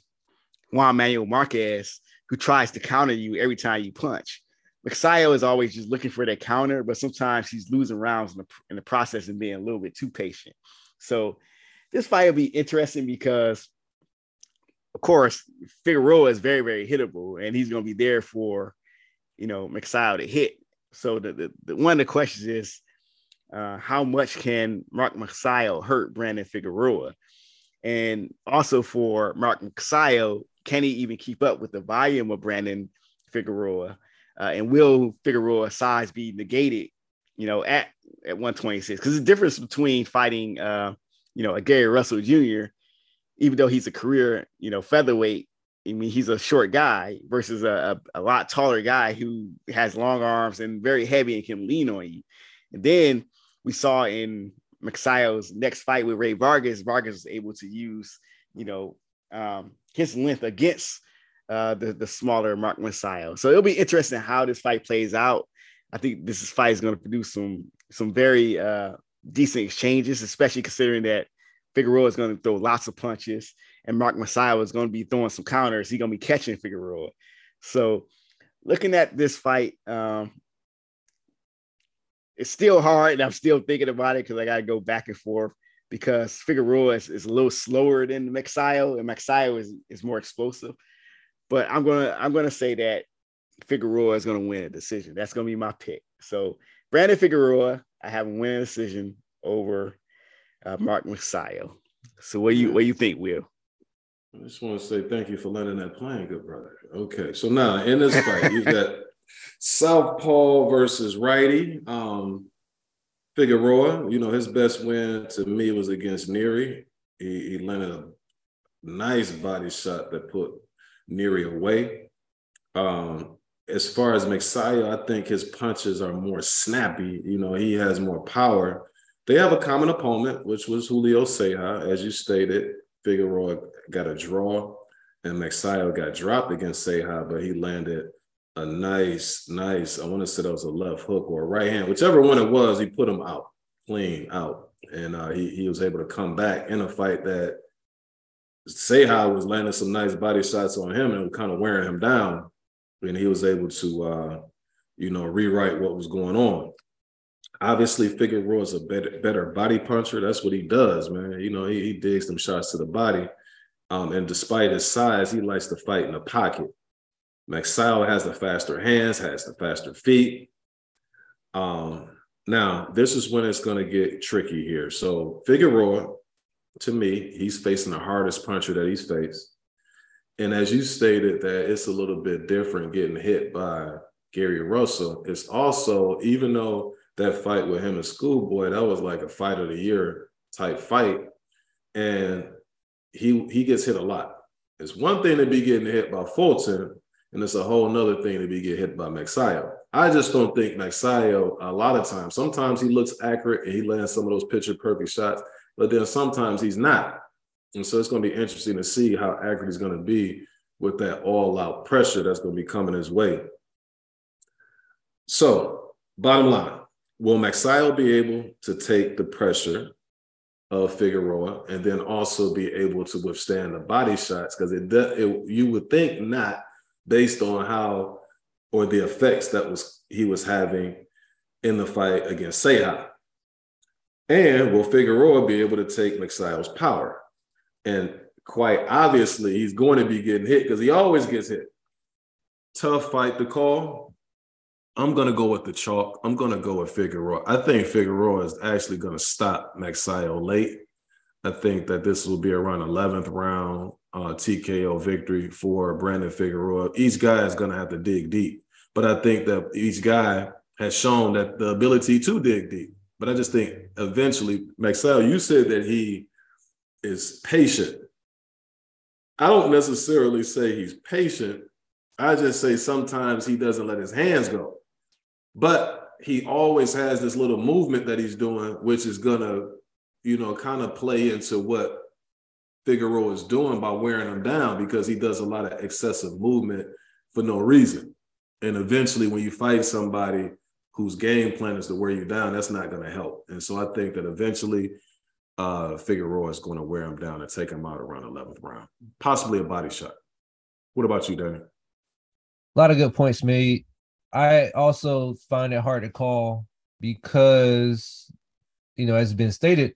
Juan Manuel Marquez who tries to counter you every time you punch. Magsayo is always just looking for that counter, but sometimes he's losing rounds in the, in the process and being a little bit too patient. So this fight will be interesting because, of course, Figueroa is very, very hittable, and he's going to be there for, you know, Magsayo to hit. So the, the, the, one of the questions is, uh, how much can Mark Magsayo hurt Brandon Figueroa? And also for Mark Magsayo, can he even keep up with the volume of Brandon Figueroa? Uh, and will Figueroa size be negated, you know, at, at 126? Because the difference between fighting, uh, you know, a Gary Russell Jr., even though he's a career, you know, featherweight, I mean, he's a short guy versus a, a, a lot taller guy who has long arms and very heavy and can lean on you. And then we saw in Magsayo's next fight with Rey Vargas, Vargas was able to use, you know, um, his length against uh, the, the smaller Mark Magsayo. So it'll be interesting how this fight plays out. I think this fight is going to produce some some very uh, decent exchanges, especially considering that Figueroa is going to throw lots of punches and Mark Magsayo is going to be throwing some counters. He's going to be catching Figueroa. So looking at this fight, um, it's still hard, and I'm still thinking about it because I got to go back and forth because Figueroa is, is a little slower than Magsayo, and Magsayo is, is more explosive. But I'm gonna I'm gonna say that Figueroa is gonna win a decision. That's gonna be my pick. So Brandon Figueroa, I have him win a decision over uh, Mark Magsayo. So what do you what do you think, Will? I just want to say thank you for letting that plane, good brother. Okay, so now in this fight, you've got Southpaw versus righty. Um, Figueroa, you know, his best win to me was against Nery. He, he landed a nice body shot that put Nery away. Um, as far as Magsayo, I think his punches are more snappy. You know, he has more power. They have a common opponent, which was Julio Ceja, As you stated, Figueroa got a draw, and Magsayo got dropped against Ceja, but he landed a nice, nice, I want to say that was a left hook or a right hand, whichever one it was, he put him out, clean out. And uh, he, he was able to come back in a fight that Ceja was landing some nice body shots on him and kind of wearing him down. And he was able to, uh, you know, rewrite what was going on. Obviously, Figueroa is a better, better body puncher. That's what he does, man. You know, he, he digs them shots to the body. Um, and despite his size, he likes to fight in the pocket. Magsayo has the faster hands, has the faster feet. Um, now, this is when it's going to get tricky here. So, Figueroa, to me, he's facing the hardest puncher that he's faced. And as you stated, that it's a little bit different getting hit by Gary Russell. It's also, even though that fight with him and Schoolboy, that was like a fight of the year type fight. And he he gets hit a lot. It's one thing to be getting hit by Fulton, and it's a whole nother thing to be get hit by Magsayo. I just don't think Magsayo, a lot of times, sometimes he looks accurate and he lands some of those picture perfect shots, but then sometimes he's not. And so it's going to be interesting to see how accurate he's going to be with that all out pressure that's going to be coming his way. So, bottom line, will Magsayo be able to take the pressure of Figueroa and then also be able to withstand the body shots? Because it, it, you would think not based on how or the effects that was he was having in the fight against Ceja. And will Figueroa be able to take Magsayo's power? And quite obviously, he's going to be getting hit because he always gets hit. Tough fight to call. I'm going to go with the chalk. I'm going to go with Figueroa. I think Figueroa is actually going to stop Magsayo late. I think that this will be around 11th round uh, TKO victory for Brandon Figueroa. Each guy is going to have to dig deep, but I think that each guy has shown that the ability to dig deep. But I just think eventually, Maxwell, you said that he is patient. I don't necessarily say he's patient. I just say sometimes he doesn't let his hands go. But he always has this little movement that he's doing, which is gonna, you know, kind of play into what Figueroa is doing by wearing him down because he does a lot of excessive movement for no reason. And eventually, when you fight somebody whose game plan is to wear you down, that's not going to help. And so I think that eventually uh, Figueroa is going to wear him down and take him out around 11th round, possibly a body shot. What about you, Danny? A lot of good points made. I also find it hard to call because, you know, as has been stated,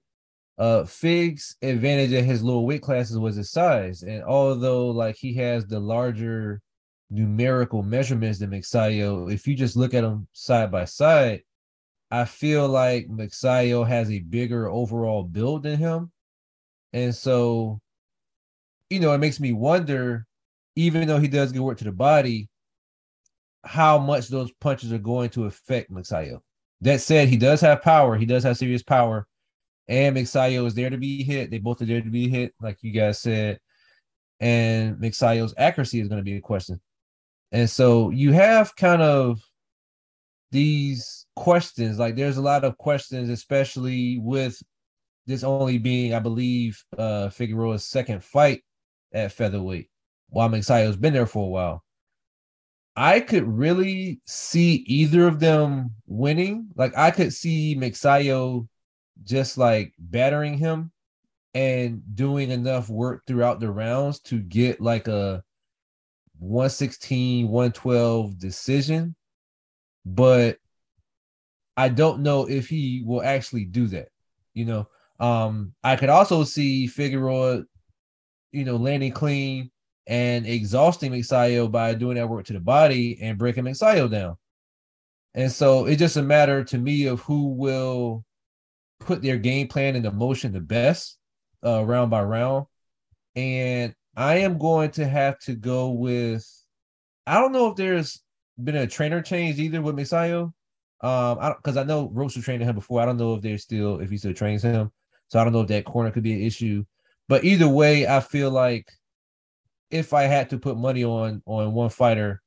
uh Fig's advantage at his lower weight classes was his size. And although like he has the larger numerical measurements than Magsayo, if you just look at them side by side, I feel like Magsayo has a bigger overall build than him. And so, you know, it makes me wonder, even though he does good work to the body, how much those punches are going to affect Magsayo. That said, he does have power. He does have serious power. And Magsayo is there to be hit. They both are there to be hit, like you guys said. And Magsayo's accuracy is going to be a question. And so you have kind of these questions. Like there's a lot of questions, especially with this only being, I believe, uh Figueroa's second fight at featherweight, while Magsayo's been there for a while. I could really see either of them winning. Like I could see Magsayo just like battering him and doing enough work throughout the rounds to get like a 116, 112 decision. But I don't know if he will actually do that. You know, um, I could also see Figueroa, you know, landing clean and exhausting Magsayo by doing that work to the body and breaking Magsayo down. And so it's just a matter to me of who will put their game plan into motion the best uh, round by round. And I am going to have to go with I don't know if there's been a trainer change either with Magsayo. Um, because I know Roach was training him before. I don't know if they're still if he still trains him. So I don't know if that corner could be an issue. But either way, I feel like if I had to put money on on one fighter,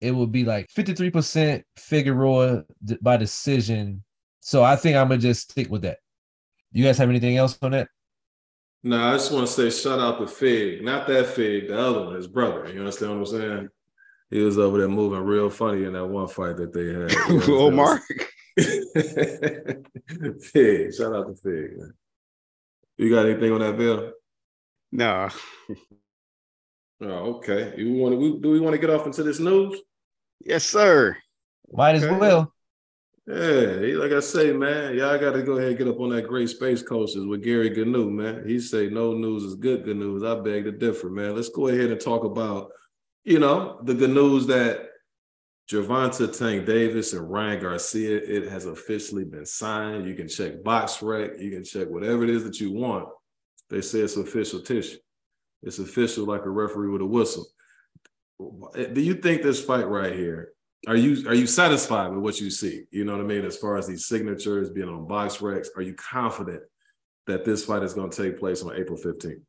it would be like 53% Figueroa by decision. So I think I'm gonna just stick with that. You guys have anything else on that? No, I just want to say shout out to Fig. Not that Fig, the other one, his brother. You understand what I'm saying? he was over there moving real funny in that one fight that they had. You know Omar. Fig, shout out to Fig. You got anything on that bill? No. oh, okay. You want to? Do we want to get off into this news? Yes, sir. Might as well. Yeah, like I say, man, y'all got to go ahead and get up on that great space coasters with Gary Gnu, man. He say no news is good, good news. I beg to differ, man. Let's go ahead and talk about you know, the good news that Gervonta Tank Davis and Ryan Garcia, it has officially been signed. You can check box BoxRec, you can check whatever it is that you want. They say it's official tissue. It's official like a referee with a whistle. Do you think this fight right here? Are you are you satisfied with what you see? You know what I mean, as far as these signatures being on box BoxRec, are you confident that this fight is going to take place on April 15th?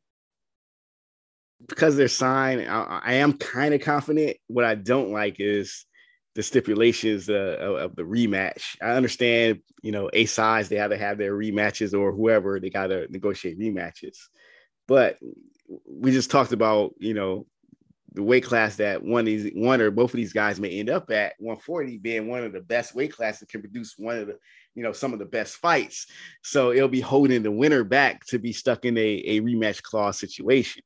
because they're signed, I, I am kind of confident. What I don't like is the stipulations uh, of, of, the rematch. I understand, you know, a size they have to have their rematches or whoever they got to negotiate rematches, but we just talked about, you know, the weight class that one of these one or both of these guys may end up at 140 being one of the best weight classes that can produce one of the you know some of the best fights so it'll be holding the winner back to be stuck in a, a rematch clause situation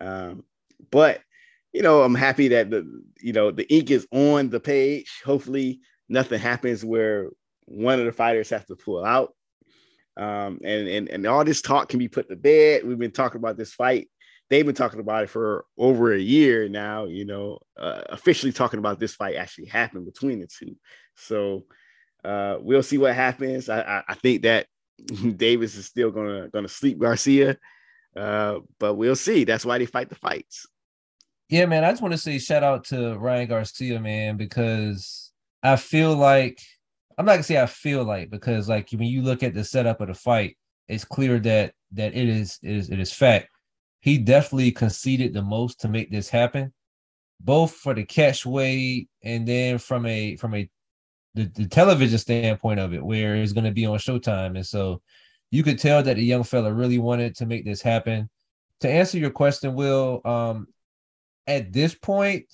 um, but you know, I'm happy that the you know the ink is on the page. Hopefully, nothing happens where one of the fighters have to pull out. Um, and and and all this talk can be put to bed. We've been talking about this fight. They've been talking about it for over a year now. You know, uh, officially talking about this fight actually happened between the two. So uh, we'll see what happens. I, I, I think that Davis is still gonna gonna sleep Garcia. Uh, but we'll see. That's why they fight the fights. Yeah, man. I just want to say shout out to Ryan Garcia, man, because I feel like I'm not gonna say I feel like because like when you look at the setup of the fight, it's clear that that it is it is it is fact. He definitely conceded the most to make this happen, both for the catch weight and then from a from a the, the television standpoint of it, where it's going to be on Showtime, and so you could tell that the young fella really wanted to make this happen. To answer your question, Will, um, at this point,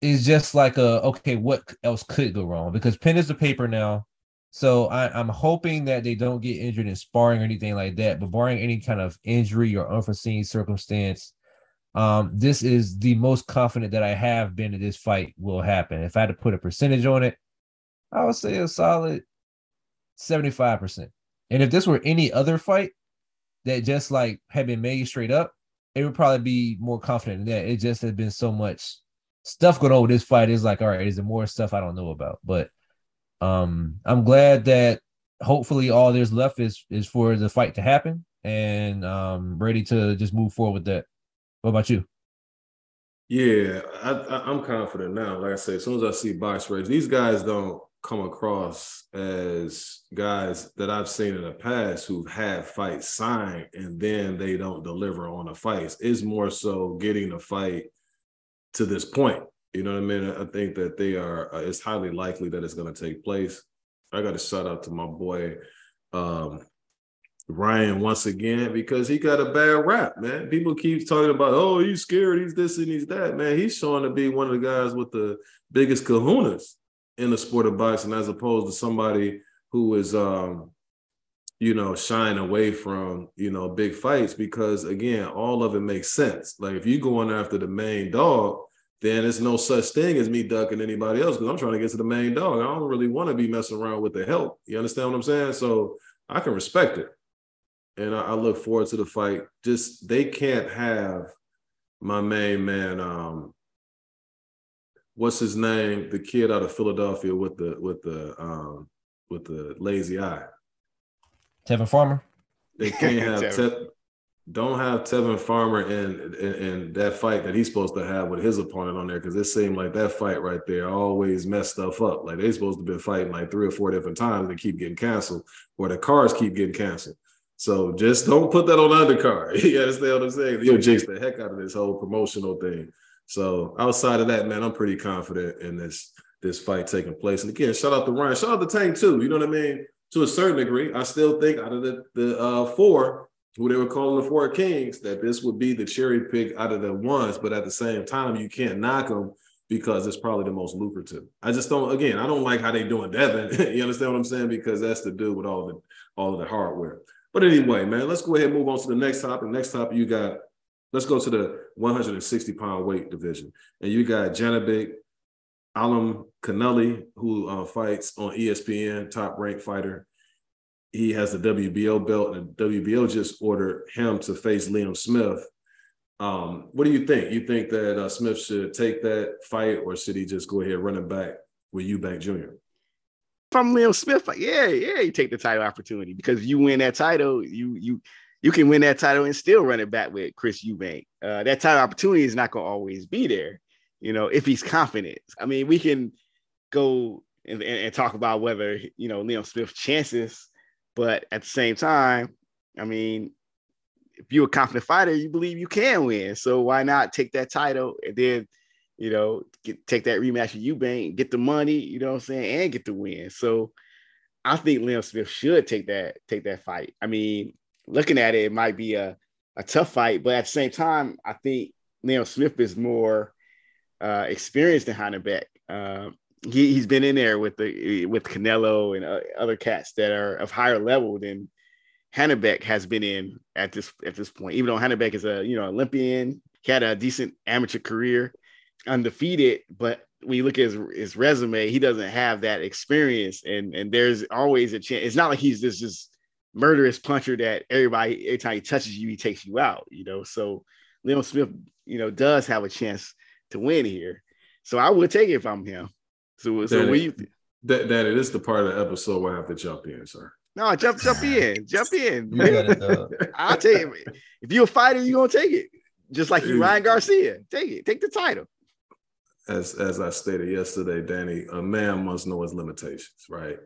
is just like a okay, what else could go wrong? Because pen is the paper now. So I, am hoping that they don't get injured in sparring or anything like that. But barring any kind of injury or unforeseen circumstance, um, this is the most confident that I have been that this fight will happen. If I had to put a percentage on it, I would say a solid 75%. And if this were any other fight that just like had been made straight up, it would probably be more confident in that. It just has been so much stuff going on with this fight. Is like, all right, is there more stuff I don't know about? But um, I'm glad that hopefully all there's left is is for the fight to happen, and um, ready to just move forward with that. What about you? Yeah, I, am confident now. Like I say, as soon as I see BoxRec, these guys don't come across as guys that I've seen in the past who've had fights signed and then they don't deliver on the fights. It's more so getting the fight to this point. You know what I mean? I think that they are. Uh, it's highly likely that it's going to take place. I got to shout out to my boy um, Ryan once again because he got a bad rap, man. People keep talking about, oh, he's scared, he's this and he's that, man. He's showing to be one of the guys with the biggest kahunas in the sport of boxing, as opposed to somebody who is, um, you know, shying away from, you know, big fights because again, all of it makes sense. Like if you're going after the main dog, then it's no such thing as me ducking anybody else because I'm trying to get to the main dog. I don't really want to be messing around with the help. You understand what I'm saying? So I can respect it. And I, I look forward to the fight. Just they can't have my main man, um, what's his name? The kid out of Philadelphia with the with the um with the lazy eye. Tevin Farmer. They can't have Te- don't have Tevin Farmer in, in, in that fight that he's supposed to have with his opponent on there because it seemed like that fight right there always messed stuff up. Like they supposed to be fighting like three or four different times and keep getting canceled, or the cars keep getting canceled. So just don't put that on the undercard. you understand what I'm saying? You'll jinx the heck out of this whole promotional thing. So outside of that, man, I'm pretty confident in this this fight taking place. And again, shout out to Ryan, shout out to Tank too. You know what I mean? To a certain degree, I still think out of the the uh, four, who they were calling the four kings, that this would be the cherry pick out of the ones. But at the same time, you can't knock them because it's probably the most lucrative. I just don't. Again, I don't like how they doing Devin. you understand what I'm saying? Because that's to do with all the all of the hardware. But anyway, man, let's go ahead and move on to the next topic. Next topic, you got. Let's go to the 160 pound weight division, and you got Janibek Alam Canelli, who uh, fights on ESPN, top ranked fighter he has the WBO belt, and the WBO just ordered him to face Liam Smith. Um, what do you think? You think that uh, Smith should take that fight, or should he just go ahead and run it back with Eubank Jr.? From Liam Smith, like, yeah, yeah, you take the title opportunity because you win that title, you you you can win that title and still run it back with Chris Eubank. Uh, that title opportunity is not going to always be there, you know, if he's confident. I mean, we can go and, and, and talk about whether you know Liam Smith's chances but at the same time, I mean, if you're a confident fighter, you believe you can win. So why not take that title and then, you know, get, take that rematch with Eubank, get the money, you know what I'm saying, and get the win. So I think Liam Smith should take that take that fight. I mean, looking at it, it might be a, a tough fight, but at the same time, I think Liam Smith is more uh, experienced than Hannibal. Uh, he, he's been in there with the with Canelo and uh, other cats that are of higher level than Hannebeck has been in at this at this point. Even though Hannebeck is a you know Olympian, he had a decent amateur career, undefeated, but when you look at his, his resume, he doesn't have that experience, and and there's always a chance. It's not like he's this just murderous puncher that everybody every time he touches you, he takes you out. You know, so Leon Smith, you know, does have a chance to win here. So I would take it if I'm him. So, so we that that it is the part of the episode where I have to jump in, sir. No, jump, jump in, jump in. I'll tell you, if you're a fighter, you're gonna take it. Just like you, Ryan Garcia. Take it, take the title. As as I stated yesterday, Danny, a man must know his limitations, right?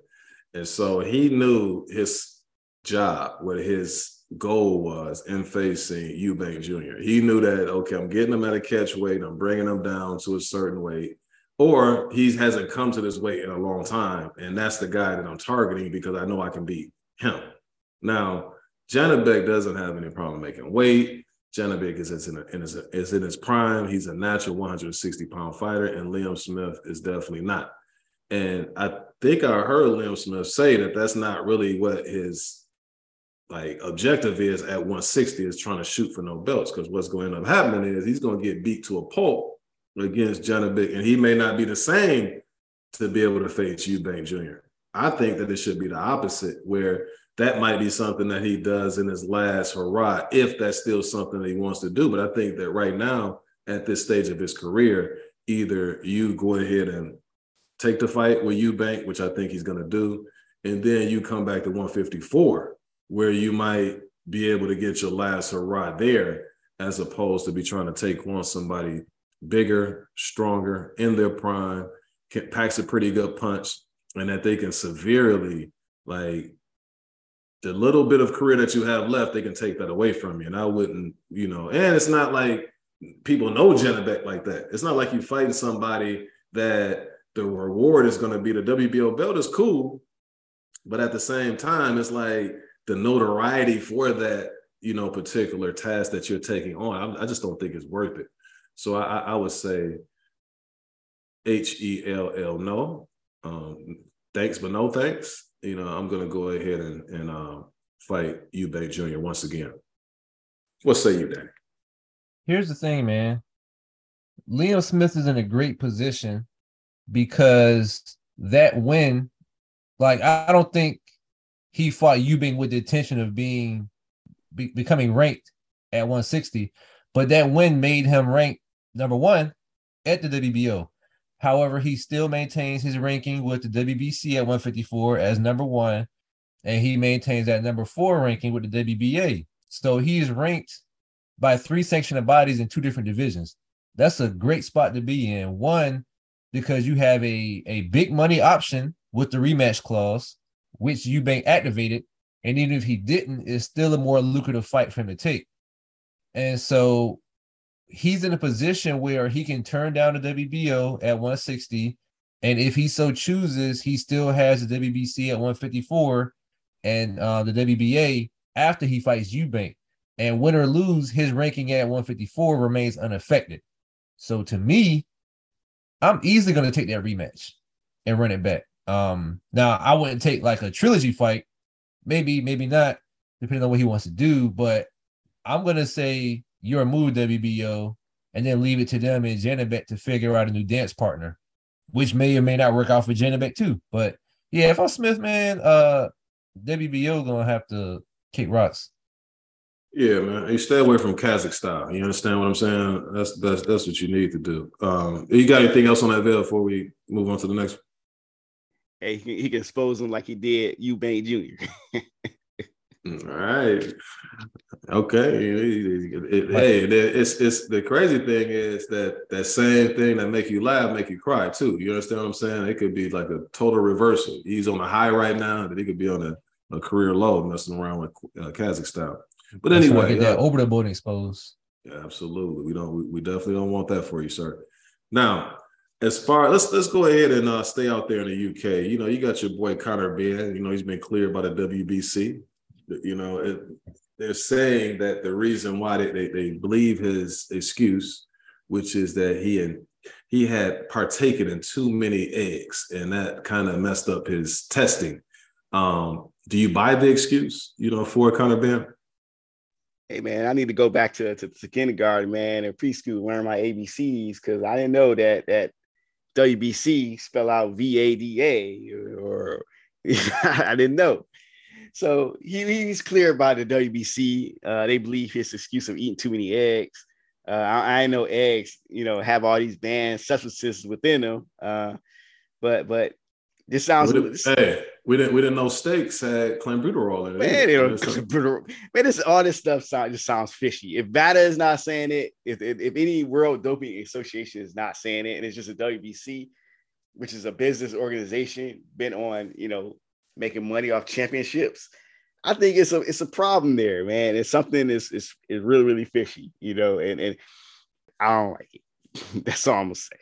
And so he knew his job what his goal was in facing Eubank Jr. He knew that okay, I'm getting him at a catch weight, I'm bringing him down to a certain weight, or he hasn't come to this weight in a long time, and that's the guy that I'm targeting because I know I can beat him. Now, Janibek doesn't have any problem making weight. Janibek is, is, in, in his, is in his prime. He's a natural 160 pound fighter, and Liam Smith is definitely not. And I think I heard Liam Smith say that that's not really what his like objective is at 160 is trying to shoot for no belts because what's going to end up happening is he's going to get beat to a pulp against Janibek, and he may not be the same to be able to face Eubank Jr. I think that it should be the opposite, where that might be something that he does in his last hurrah, if that's still something that he wants to do. But I think that right now, at this stage of his career, either you go ahead and take the fight with Eubank, which I think he's going to do, and then you come back to 154, where you might be able to get your last hurrah there, as opposed to be trying to take on somebody bigger, stronger, in their prime, can, packs a pretty good punch, and that they can severely like the little bit of career that you have left, they can take that away from you. And I wouldn't, you know, and it's not like people know Janibek like that. It's not like you fighting somebody that the reward is going to be the WBO belt is cool, but at the same time, it's like the notoriety for that, you know, particular task that you're taking on. I, I just don't think it's worth it. So I, I would say H E L L no. Um, thanks, but no thanks you know, I'm going to go ahead and, and uh, fight Eubank Jr. once again. What say you, Danny? Here's the thing, man. Liam Smith is in a great position because that win, like I don't think he fought Eubank with the intention of being be, becoming ranked at 160, but that win made him ranked number one at the WBO. However, he still maintains his ranking with the WBC at 154 as number one, and he maintains that number four ranking with the WBA. So he is ranked by three sanctioned bodies in two different divisions. That's a great spot to be in. One, because you have a, a big money option with the rematch clause, which you Eubank activated. And even if he didn't, it's still a more lucrative fight for him to take. And so he's in a position where he can turn down the WBO at 160. And if he so chooses, he still has the WBC at 154 and uh, the WBA after he fights Eubank. And win or lose, his ranking at 154 remains unaffected. So to me, I'm easily going to take that rematch and run it back. Um, now I wouldn't take like a trilogy fight, maybe, maybe not, depending on what he wants to do. But I'm gonna say your move, WBO, and then leave it to them and Janibek to figure out a new dance partner, which may or may not work out for Janibek too. But yeah, if I'm Smith, man, uh, WBO gonna have to kick rocks. Yeah, man. You stay away from Kazakhstan. You understand what I'm saying? That's that's that's what you need to do. Um, you got anything else on that bill before we move on to the next? Hey, he can expose him like he did Eubank Jr. All right. Okay. hey, it's it's the crazy thing is that that same thing that make you laugh make you cry too. You understand what I'm saying? It could be like a total reversal. He's on a high right now, but he could be on a, a career low messing around with uh, Kazakhstan. But That's anyway, get that uh, over the board exposed. Yeah, absolutely. We don't. We, we, definitely don't want that for you, sir. Now, as far let's let's go ahead and uh, stay out there in the UK. You know, you got your boy Conor Benn. You know, he's been cleared by the WBC you know, it, they're saying that the reason why they, they, they believe his excuse, which is that he had he had partaken in too many eggs, and that kind of messed up his testing. Um, do you buy the excuse, you know, for Conor Benn? Hey man, I need to go back to, to, to kindergarten, man, and preschool, learn my ABCs because I didn't know that that WBC spell out VADA or, or I didn't know. So he, he's cleared by the WBC. Uh, they believe his excuse of eating too many eggs. Uh, I, I, know eggs, you know, have all these banned substances within them. Uh, but but this sounds. We hey, we didn't we didn't know steaks had clenbuterol in it. Man, man, this all this stuff sound, just sounds fishy. If VADA is not saying it, if, if, if any World Doping Association is not saying it, and it's just a WBC, which is a business organization bent on you know making money off championships. I think it's a it's a problem there, man. It's something that's is is really really fishy, you know, and and I don't like it. That's all I'm gonna say.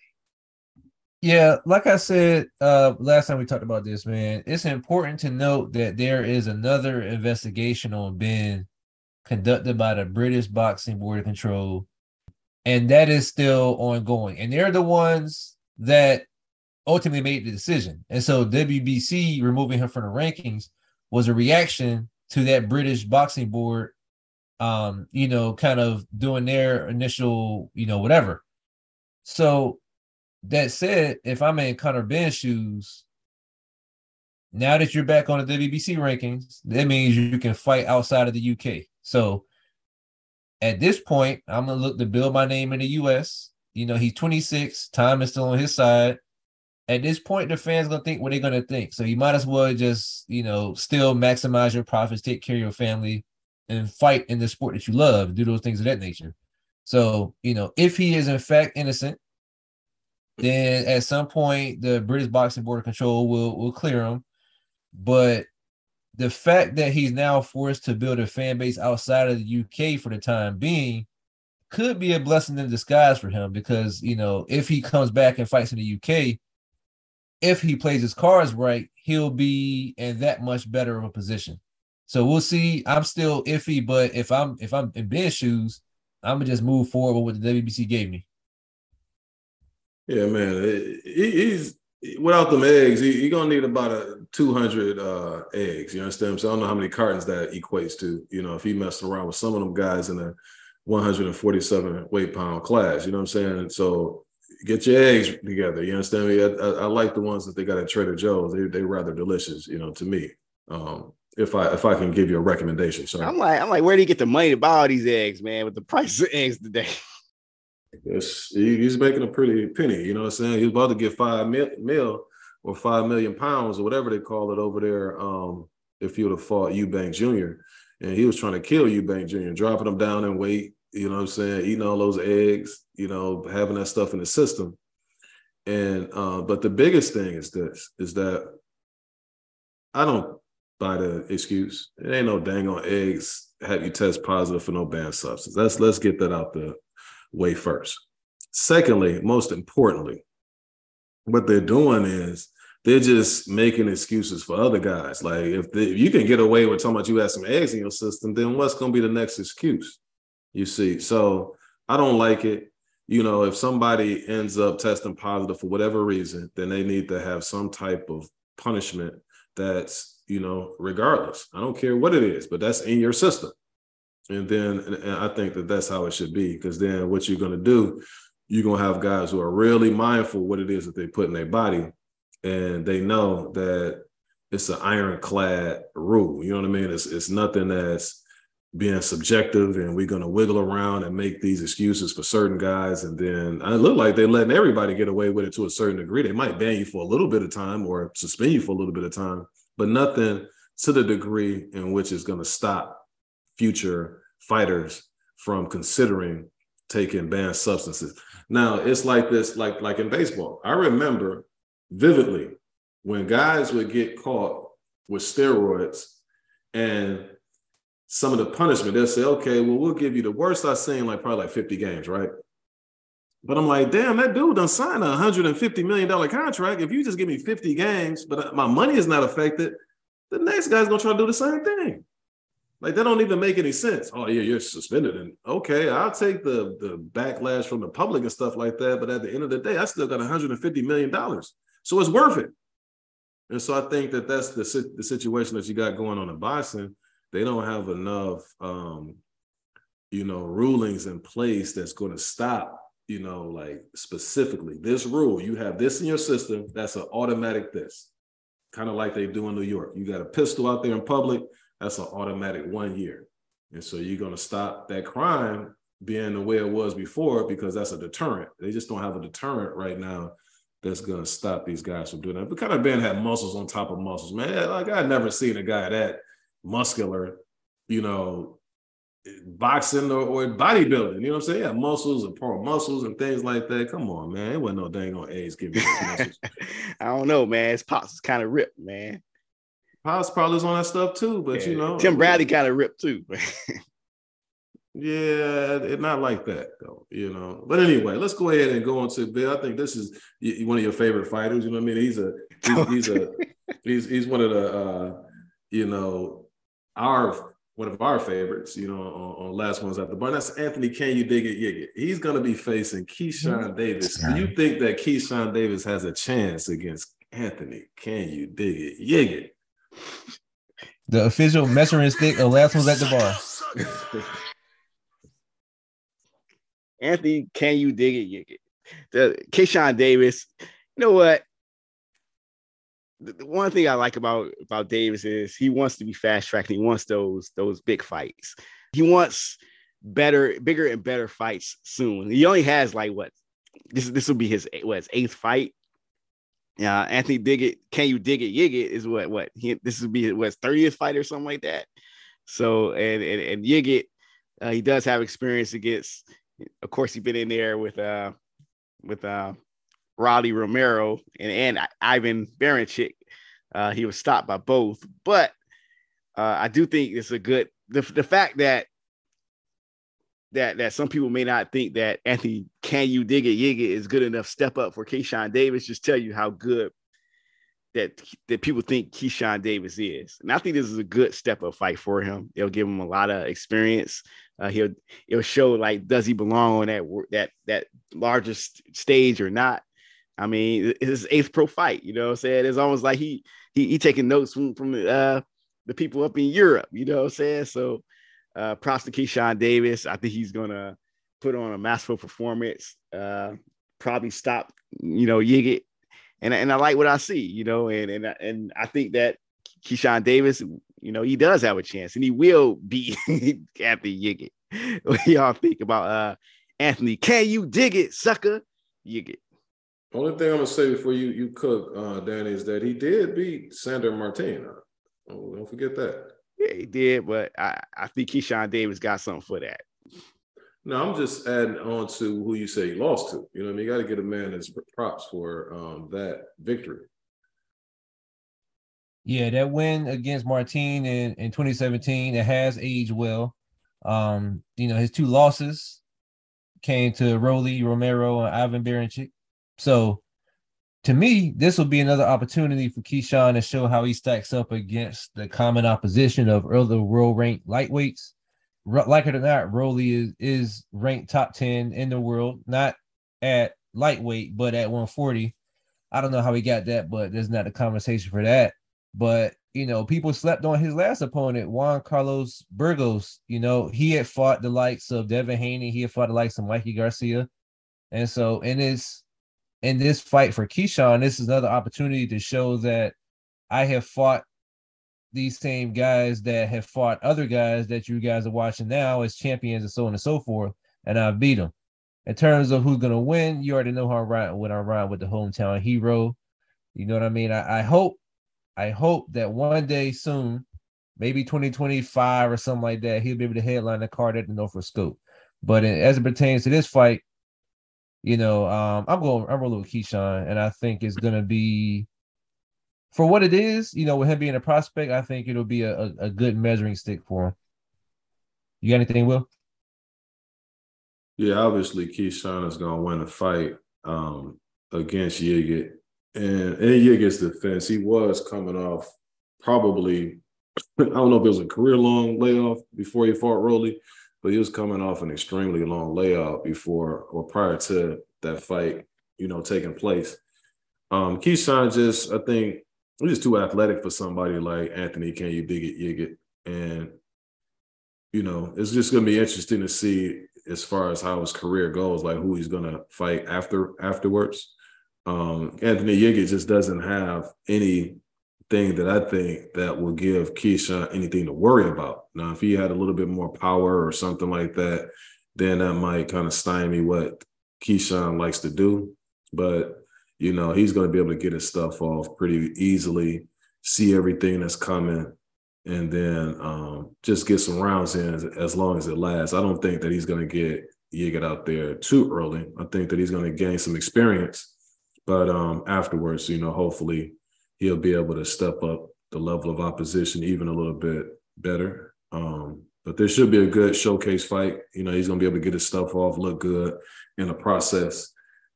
Yeah, like I said uh last time we talked about this, man, it's important to note that there is another investigation on Benn conducted by the British Boxing Board of Control, and that is still ongoing. And they're the ones that ultimately made the decision. And so WBC removing him from the rankings was a reaction to that British Boxing Board, um, you know, kind of doing their initial, you know, whatever. So that said, if I'm in Conor Benn's shoes, now that you're back on the WBC rankings, that means you can fight outside of the UK. So at this point, I'm gonna look to build my name in the US. You know, he's 26, time is still on his side. At this point, the fans gonna think what they're gonna think. So you might as well just, you know, still maximize your profits, take care of your family, and fight in the sport that you love, do those things of that nature. So, you know, if he is in fact innocent, then at some point the British Boxing Board of Control will will clear him. But the fact that he's now forced to build a fan base outside of the UK for the time being could be a blessing in disguise for him because you know if he comes back and fights in the UK, if he plays his cards right, he'll be in that much better of a position. So we'll see. I'm still iffy, but if I'm if I'm in Benn's shoes, I'm gonna just move forward with what the WBC gave me. Yeah, man. He, he's without them eggs. He gonna need about a 200 uh, eggs. You understand? So I don't know how many cartons that equates to. You know, if he messed around with some of them guys in a 147 weight pound class. You know what I'm saying? So get your eggs together. You understand me? I, I, I like the ones that they got at Trader Joe's. They they rather delicious. You know, to me. Um, if I if I can give you a recommendation, so I'm like I'm like, where do you get the money to buy all these eggs, man? With the price of eggs today. Yes, he, he's making a pretty penny. You know what I'm saying? He's about to get five mil, mil or five million pounds or whatever they call it over there. Um, if he would have fought Eubank Jr. and he was trying to kill Eubank Jr., dropping him down in weight. You know what I'm saying? Eating all those eggs. You know, having that stuff in the system. And uh, but the biggest thing is this: is that I don't buy the excuse. It ain't no dang on eggs have you test positive for no banned substance. Let's let's get that out the way first. Secondly, most importantly, what they're doing is they're just making excuses for other guys. Like if, they, if you can get away with talking about you had some eggs in your system, then what's going to be the next excuse? You see, so I don't like it. You know, if somebody ends up testing positive for whatever reason, then they need to have some type of punishment that's, you know, regardless. I don't care what it is, but that's in your system. And then and I think that that's how it should be because then what you're going to do, you're going to have guys who are really mindful what it is that they put in their body and they know that it's an ironclad rule. You know what I mean? It's, it's nothing that's being subjective and we're going to wiggle around and make these excuses for certain guys. And then it look like they're letting everybody get away with it to a certain degree. They might ban you for a little bit of time or suspend you for a little bit of time, but nothing to the degree in which it's going to stop future fighters from considering taking banned substances. Now it's like this, like like in baseball. I remember vividly when guys would get caught with steroids and some of the punishment, they'll say, okay, well, we'll give you the worst I've seen, like probably like 50 games, right? But I'm like, damn, that dude done signed a $150 million contract. If you just give me 50 games, but uh, my money is not affected, the next guy's gonna try to do the same thing. Like that don't even make any sense. Oh yeah, you're suspended, and okay, I'll take the the backlash from the public and stuff like that. But at the end of the day, I still got 150 million dollars, so it's worth it. And so I think that that's the the situation that you got going on in boxing. They don't have enough, um, you know, rulings in place that's going to stop. You know, like specifically this rule. You have this in your system. That's an automatic this, kind of like they do in New York. You got a pistol out there in public that's an automatic one year. And so you're going to stop that crime being the way it was before because that's a deterrent. They just don't have a deterrent right now that's going to stop these guys from doing that. But Conor Benn had muscles on top of muscles, man. Like I never seen a guy that muscular, you know, boxing or, or bodybuilding. You know what I'm saying? Yeah, muscles and pro muscles and things like that. Come on, man. It wasn't no dang on AIDS giving I don't know, man. His pops is kind of ripped, man. House probably was on that stuff too, but Yeah. you know, Tim Bradley kind of ripped too. Yeah, it, not like that though, you know. But anyway, let's go ahead and go on to Bill. I think this is one of your favorite fighters. You know what I mean? He's a he's, he's a he's he's one of the uh, you know our one of our favorites. You know, on, on last ones at the bar. That's Anthony. Can you dig it? Yigit. He's going to be facing Keyshawn mm-hmm. Davis. Do you think that Keyshawn Davis has a chance against Anthony? Can you dig it? Yigit. The official measuring stick of last ones at the bar. Anthony, can you dig it? Yigit. The Keyshawn Davis. You know what? The, one thing I like about about Davis is he wants to be fast tracked. He wants those those big fights. He wants better, bigger and better fights soon. He only has like what this this will be his what his eighth fight. Yeah, Anthony Diggett, can you dig it? Yigit is what what he this will be what 30th fight or something like that. So and and, and Yigit, uh, he does have experience against of course, he's been in there with uh with uh Rolly Romero and, and Ivan Baranchyk. Uh, he was stopped by both, but uh, I do think it's a good the, the fact that that that some people may not think that Anthony Can You Dig It Yiga is good enough step up for Keyshawn Davis just tell you how good that that people think Keyshawn Davis is. And I think this is a good step up fight for him. It'll give him a lot of experience. Uh, he'll it'll show like does he belong on that that that largest stage or not. I mean, it's his eighth pro fight. You know what I'm saying? It's almost like he he, he taking notes from from the uh, the people up in Europe. You know what I'm saying? So uh, props to Keyshawn Davis. I think he's gonna put on a masterful performance. Uh, probably stop you know Yigit, and and I like what I see. You know, and and and I think that Keyshawn Davis, you know, he does have a chance, and he will beat Anthony Yigit. What y'all think about uh Anthony? Can you dig it, sucker? Yigit. Only thing I'm gonna say before you you cook, uh, Danny, is that he did beat Sandor Martin. Oh, don't forget that. Yeah, he did, but I, I think Keyshawn Davis got something for that. No, I'm just adding on to who you say he lost to. You know, what I mean, you got to get a man his props for um, that victory. Yeah, that win against Martin in, in 2017, it has aged well. Um, you know, his two losses came to Rolly Romero and Ivan Baranchyk. So to me, this will be another opportunity for Keyshawn to show how he stacks up against the common opposition of other world ranked lightweights. Like it or not, Rolly is is ranked top 10 in the world, not at lightweight, but at 140. I don't know how he got that, but there's not a conversation for that. But you know, people slept on his last opponent, Juan Carlos Burgos. You know, he had fought the likes of Devin Haney, he had fought the likes of Mikey Garcia. And so in this in this fight for Keyshawn, this is another opportunity to show that I have fought these same guys that have fought other guys that you guys are watching now as champions and so on and so forth, and I've beat them. In terms of who's gonna win, you already know how I'm riding when I'm with the hometown hero. You know what I mean? I, I hope, I hope that one day soon, maybe 2025 or something like that, he'll be able to headline the card at the Norfolk Scope. But as it pertains to this fight, you know, um, I'm going, I'm rolling with Keyshawn, and I think it's gonna be for what it is. You know, with him being a prospect, I think it'll be a, a, a good measuring stick for him. You got anything, Will? Yeah, obviously Keyshawn is gonna win a fight um, against Yigit. And in Yigit's defense, he was coming off probably, I don't know if it was a career long layoff before he fought Rolly, but he was coming off an extremely long layoff before or prior to that fight, you know, taking place. Um, Keyshawn just, I think, he's just too athletic for somebody like Anthony Can you dig it, Yigit? And you know, it's just going to be interesting to see as far as how his career goes, like who he's going to fight after afterwards. Um, Anthony Yigit just doesn't have anything that I think that will give Keyshawn anything to worry about. Now, if he had a little bit more power or something like that, then that might kind of stymie what Keyshawn likes to do. But you know, he's going to be able to get his stuff off pretty easily, see everything that's coming, and then um, just get some rounds in as, as long as it lasts. I don't think that he's going to get Yigit out there too early. I think that he's going to gain some experience, but um, afterwards, you know, hopefully he'll be able to step up the level of opposition even a little bit better. Um, but this should be a good showcase fight. You know, he's gonna be able to get his stuff off, look good in the process,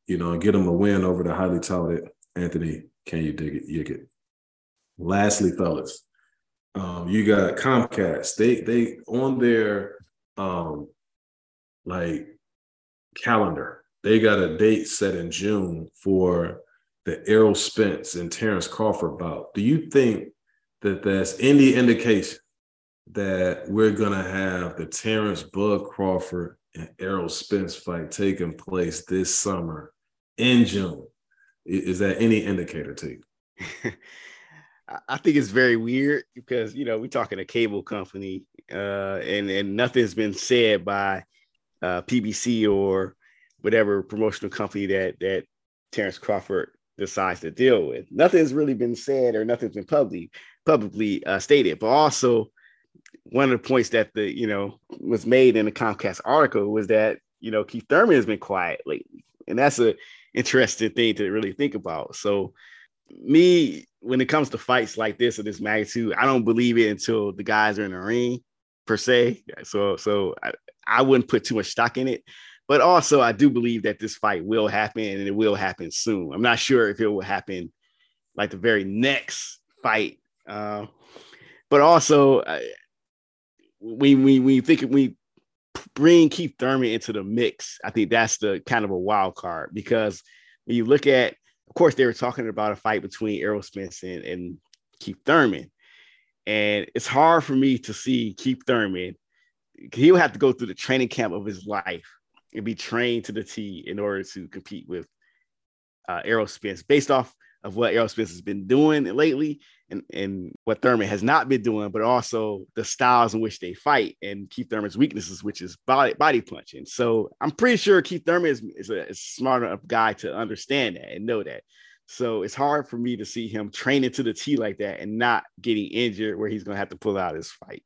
you know, and get him a win over the highly touted Anthony. Can you dig it? Yigit. Lastly, fellas, um, you got Comcast. They they on their um like calendar, they got a date set in June for the Errol Spence and Terrence Crawford bout. Do you think that that's any indication that we're gonna have the Terrence Bud Crawford and Errol Spence fight taking place this summer in June? Is that any indicator to you? I think it's very weird because you know we're talking a cable company, uh, and and nothing's been said by uh, PBC or whatever promotional company that that Terrence Crawford decides to deal with. Nothing's really been said or nothing's been publicly publicly uh, stated. But also, one of the points that the you know was made in the Comcast article was that you know Keith Thurman has been quiet lately, and that's a interesting thing to really think about. So, me when it comes to fights like this of this magnitude, I don't believe it until the guys are in the ring per se. So, so I, I wouldn't put too much stock in it. But also, I do believe that this fight will happen and it will happen soon. I'm not sure if it will happen like the very next fight. Uh, but also, uh, we we we think we bring Keith Thurman into the mix, I think that's the kind of a wild card because when you look at, of course, they were talking about a fight between Errol Spence and, and Keith Thurman. And it's hard for me to see Keith Thurman. He'll have to go through the training camp of his life and be trained to the T in order to compete with uh, Errol Spence based off of what Errol Spence has been doing lately and, and what Thurman has not been doing, but also the styles in which they fight and Keith Thurman's weaknesses, which is body, body punching. So I'm pretty sure Keith Thurman is, is a, is smart enough guy to understand that and know that. So it's hard for me to see him training to the T like that and not getting injured where he's going to have to pull out his fight.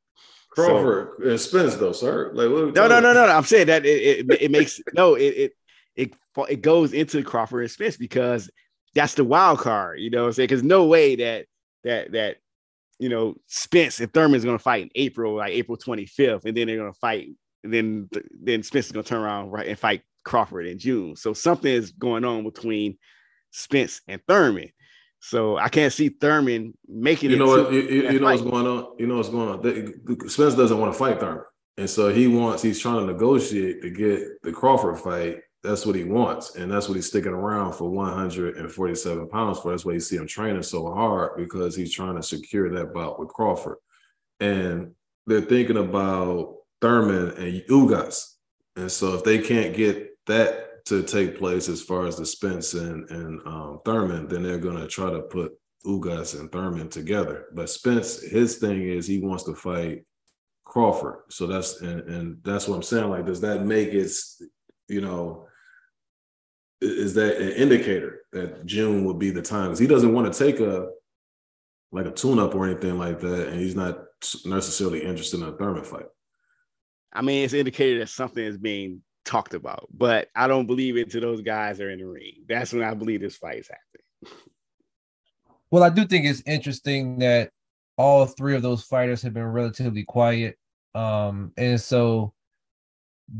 Crawford so, Spence though, sir. Like, no, no, no, no, no. I'm saying that it, it, it makes no, it, it it it goes into Crawford and Spence because that's the wild card, you know what I'm saying? Because no way that that that you know Spence and Thurman's gonna fight in April, like April 25th, and then they're gonna fight, and then then Spence is gonna turn around right and fight Crawford in June. So something is going on between Spence and Thurman. So I can't see Thurman making you know what you, you know what's going on. You know what's going on. Spence doesn't want to fight Thurman, and so he wants. He's trying to negotiate to get the Crawford fight that's what he wants, and that's what he's sticking around for 147 pounds for. That's why you see him training so hard because he's trying to secure that bout with Crawford, and they're thinking about Thurman and Ugas, and so if they can't get that to take place as far as the Spence and and um, Thurman, then they're going to try to put Ugas and Thurman together. But Spence, his thing is he wants to fight Crawford. So that's and, and that's what I'm saying. Like, does that make it, you know, is that an indicator that June would be the time? Because he doesn't want to take a like a tune up or anything like that, and he's not necessarily interested in a Thurman fight. I mean, it's indicated that something is being talked about, but I don't believe it until those guys are in the ring. That's when I believe this fight is happening. Well, I do think it's interesting that all three of those fighters have been relatively quiet. Um, and so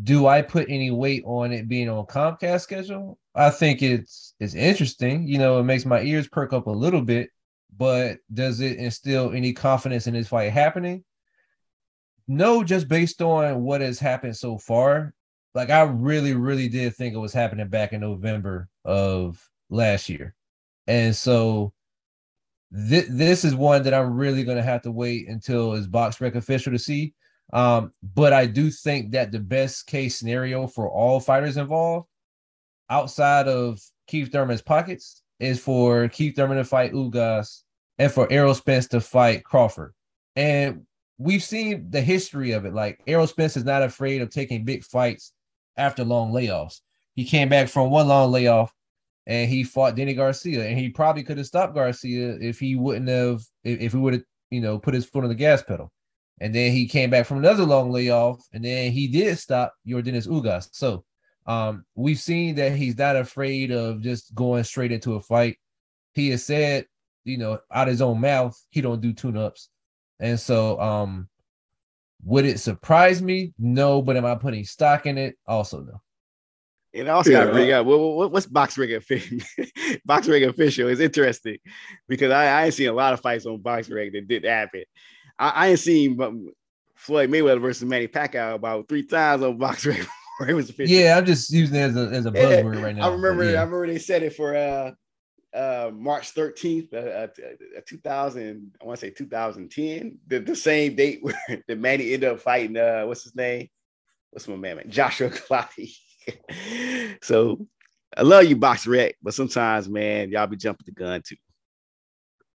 do I put any weight on it being on Comcast schedule? I think it's it's interesting. You know, it makes my ears perk up a little bit, but does it instill any confidence in this fight happening? No, just based on what has happened so far. Like I really, really did think it was happening back in November of last year. And so th- this is one that I'm really gonna have to wait until it's BoxRec official to see. Um, but I do think that the best case scenario for all fighters involved outside of Keith Thurman's pockets is for Keith Thurman to fight Ugas and for Errol Spence to fight Crawford. And we've seen the history of it. Like Errol Spence is not afraid of taking big fights after long layoffs. He came back from one long layoff and he fought Danny Garcia. And he probably could have stopped Garcia if he wouldn't have, if, if he would have, you know, put his foot on the gas pedal. And then he came back from another long layoff, and then he did stop Yordenis Ugas. So um, we've seen that he's not afraid of just going straight into a fight. He has said you know, out his own mouth, he don't do tune-ups. And so um would it surprise me? No, but am I putting stock in it? Also no. And I also yeah, got to bring up what, what, what's box ring official. box ring official is interesting because I, I ain't seen a lot of fights on box ring that did happen. I, I ain't seen Floyd Mayweather versus Manny Pacquiao about three times on box ring. it was official. Yeah, I'm just using it as a as a buzzword yeah, right now. I remember yeah. I remember they said it for uh uh March 13th, uh, uh, uh 2000, I want to say 2010, the, the same date where the Manny ended up fighting uh what's his name? What's my man? Joshua Clottey. so I love you, BoxRec, but sometimes, man, y'all be jumping the gun too.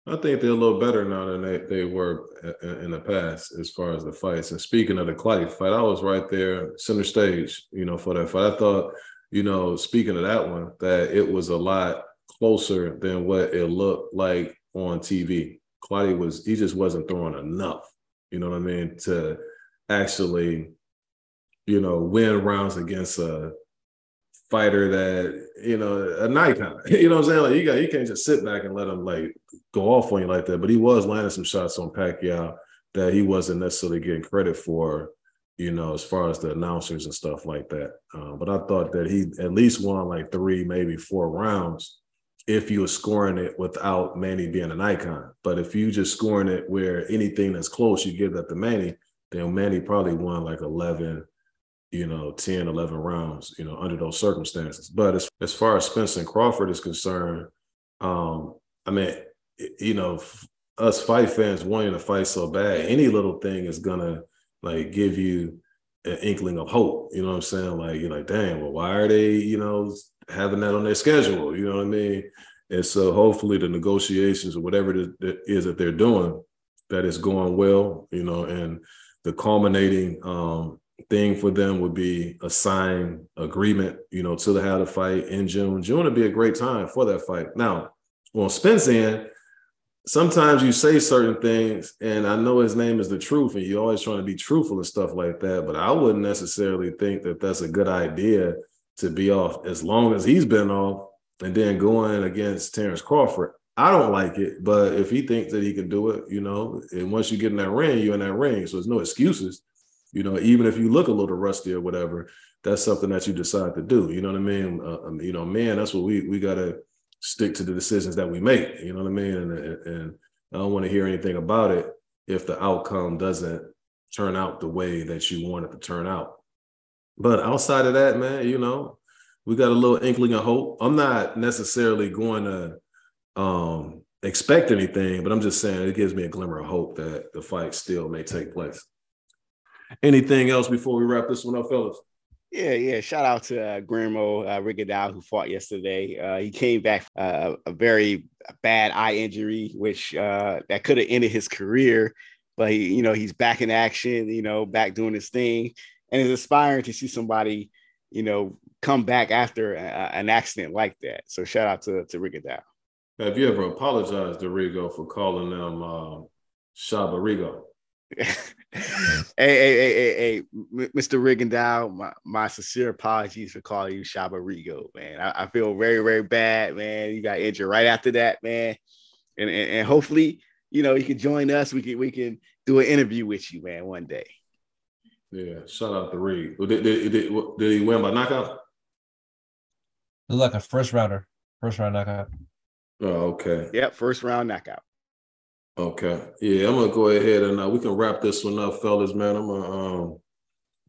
I think they're a little better now than they, they were in the past as far as the fights. And speaking of the Clottey fight, I was right there center stage, you know, for that fight. I thought, you know, speaking of that one, that it was a lot closer than what it looked like on TV. Clottey was he just wasn't throwing enough, you know what I mean, to actually you know, win rounds against a fighter that, you know, a Nikon. You know what I'm saying? Like you got you can't just sit back and let him like go off on you like that. But he was landing some shots on Pacquiao that he wasn't necessarily getting credit for, you know, as far as the announcers and stuff like that. Uh, but I thought that he at least won like three, maybe four rounds if you were scoring it without Manny being an icon. But if you just scoring it where anything that's close, you give that to Manny, then Manny probably won like 11, you know, 10, 11 rounds, you know, under those circumstances. But as, as far as Spencer and Crawford is concerned, um, I mean, you know, us fight fans wanting to fight so bad, any little thing is gonna like give you an inkling of hope. You know what I'm saying? Like you're like, damn, well, why are they, you know, having that on their schedule? You know what I mean? And so hopefully the negotiations or whatever it is that they're doing, that is going well, you know, and the culminating um, thing for them would be a signed agreement, you know, to the have the fight in June. June would be a great time for that fight. Now, on Spence end, sometimes you say certain things, and I know his name is the truth, and you're always trying to be truthful and stuff like that. But I wouldn't necessarily think that that's a good idea to be off as long as he's been off, and then going against Terrence Crawford. I don't like it, but if he thinks that he can do it, you know, and once you get in that ring, you're in that ring. So there's no excuses. You know, even if you look a little rusty or whatever, that's something that you decide to do. You know what I mean? Uh, um, you know, man, that's what we we gotta stick to the decisions that we make. You know what I mean? And and I don't want to hear anything about it if the outcome doesn't turn out the way that you want it to turn out. But outside of that, man, you know, we got a little inkling of hope. I'm not necessarily going to um, expect anything, but I'm just saying it gives me a glimmer of hope that the fight still may take place. Anything else before we wrap this one up, fellas? Yeah, yeah. Shout out to uh, Guillermo uh, who fought yesterday. Uh, he came back uh, a very bad eye injury, which uh, that could have ended his career. But he, you know, he's back in action. You know, back doing his thing, and it's inspiring to see somebody, you know, come back after a, an accident like that. So shout out to to Rigondeaux. Have you ever apologized to Rigo for calling them uh, Shaba Rigo? hey, hey, hey, hey, hey, Mr. Rigondeaux, my, my sincere apologies for calling you Shaba Rigo, man. I, I, feel very, very bad, man. You got injured right after that, man. And, and, and hopefully, you know, you can join us. We can we can do an interview with you, man, one day. Yeah, shout out to Reed. Did, did, did, did he win by knockout? Look like a first rounder, first round knockout. Oh, okay. Yep, first round knockout. Okay. Yeah, I'm gonna go ahead and uh, we can wrap this one up, fellas. Man, I'm gonna um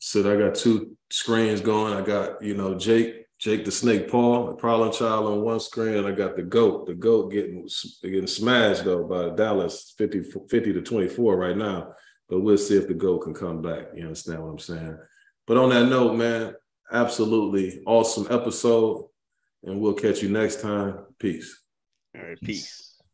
sit. I got two screens going. I got you know Jake, Jake the Snake Paul, the problem child on one screen, and I got the goat. The goat getting getting smashed though by Dallas 50, 50 to 24 right now. But we'll see if the goat can come back. You understand what I'm saying? But on that note, man, absolutely awesome episode. And we'll catch you next time. Peace. All right, peace.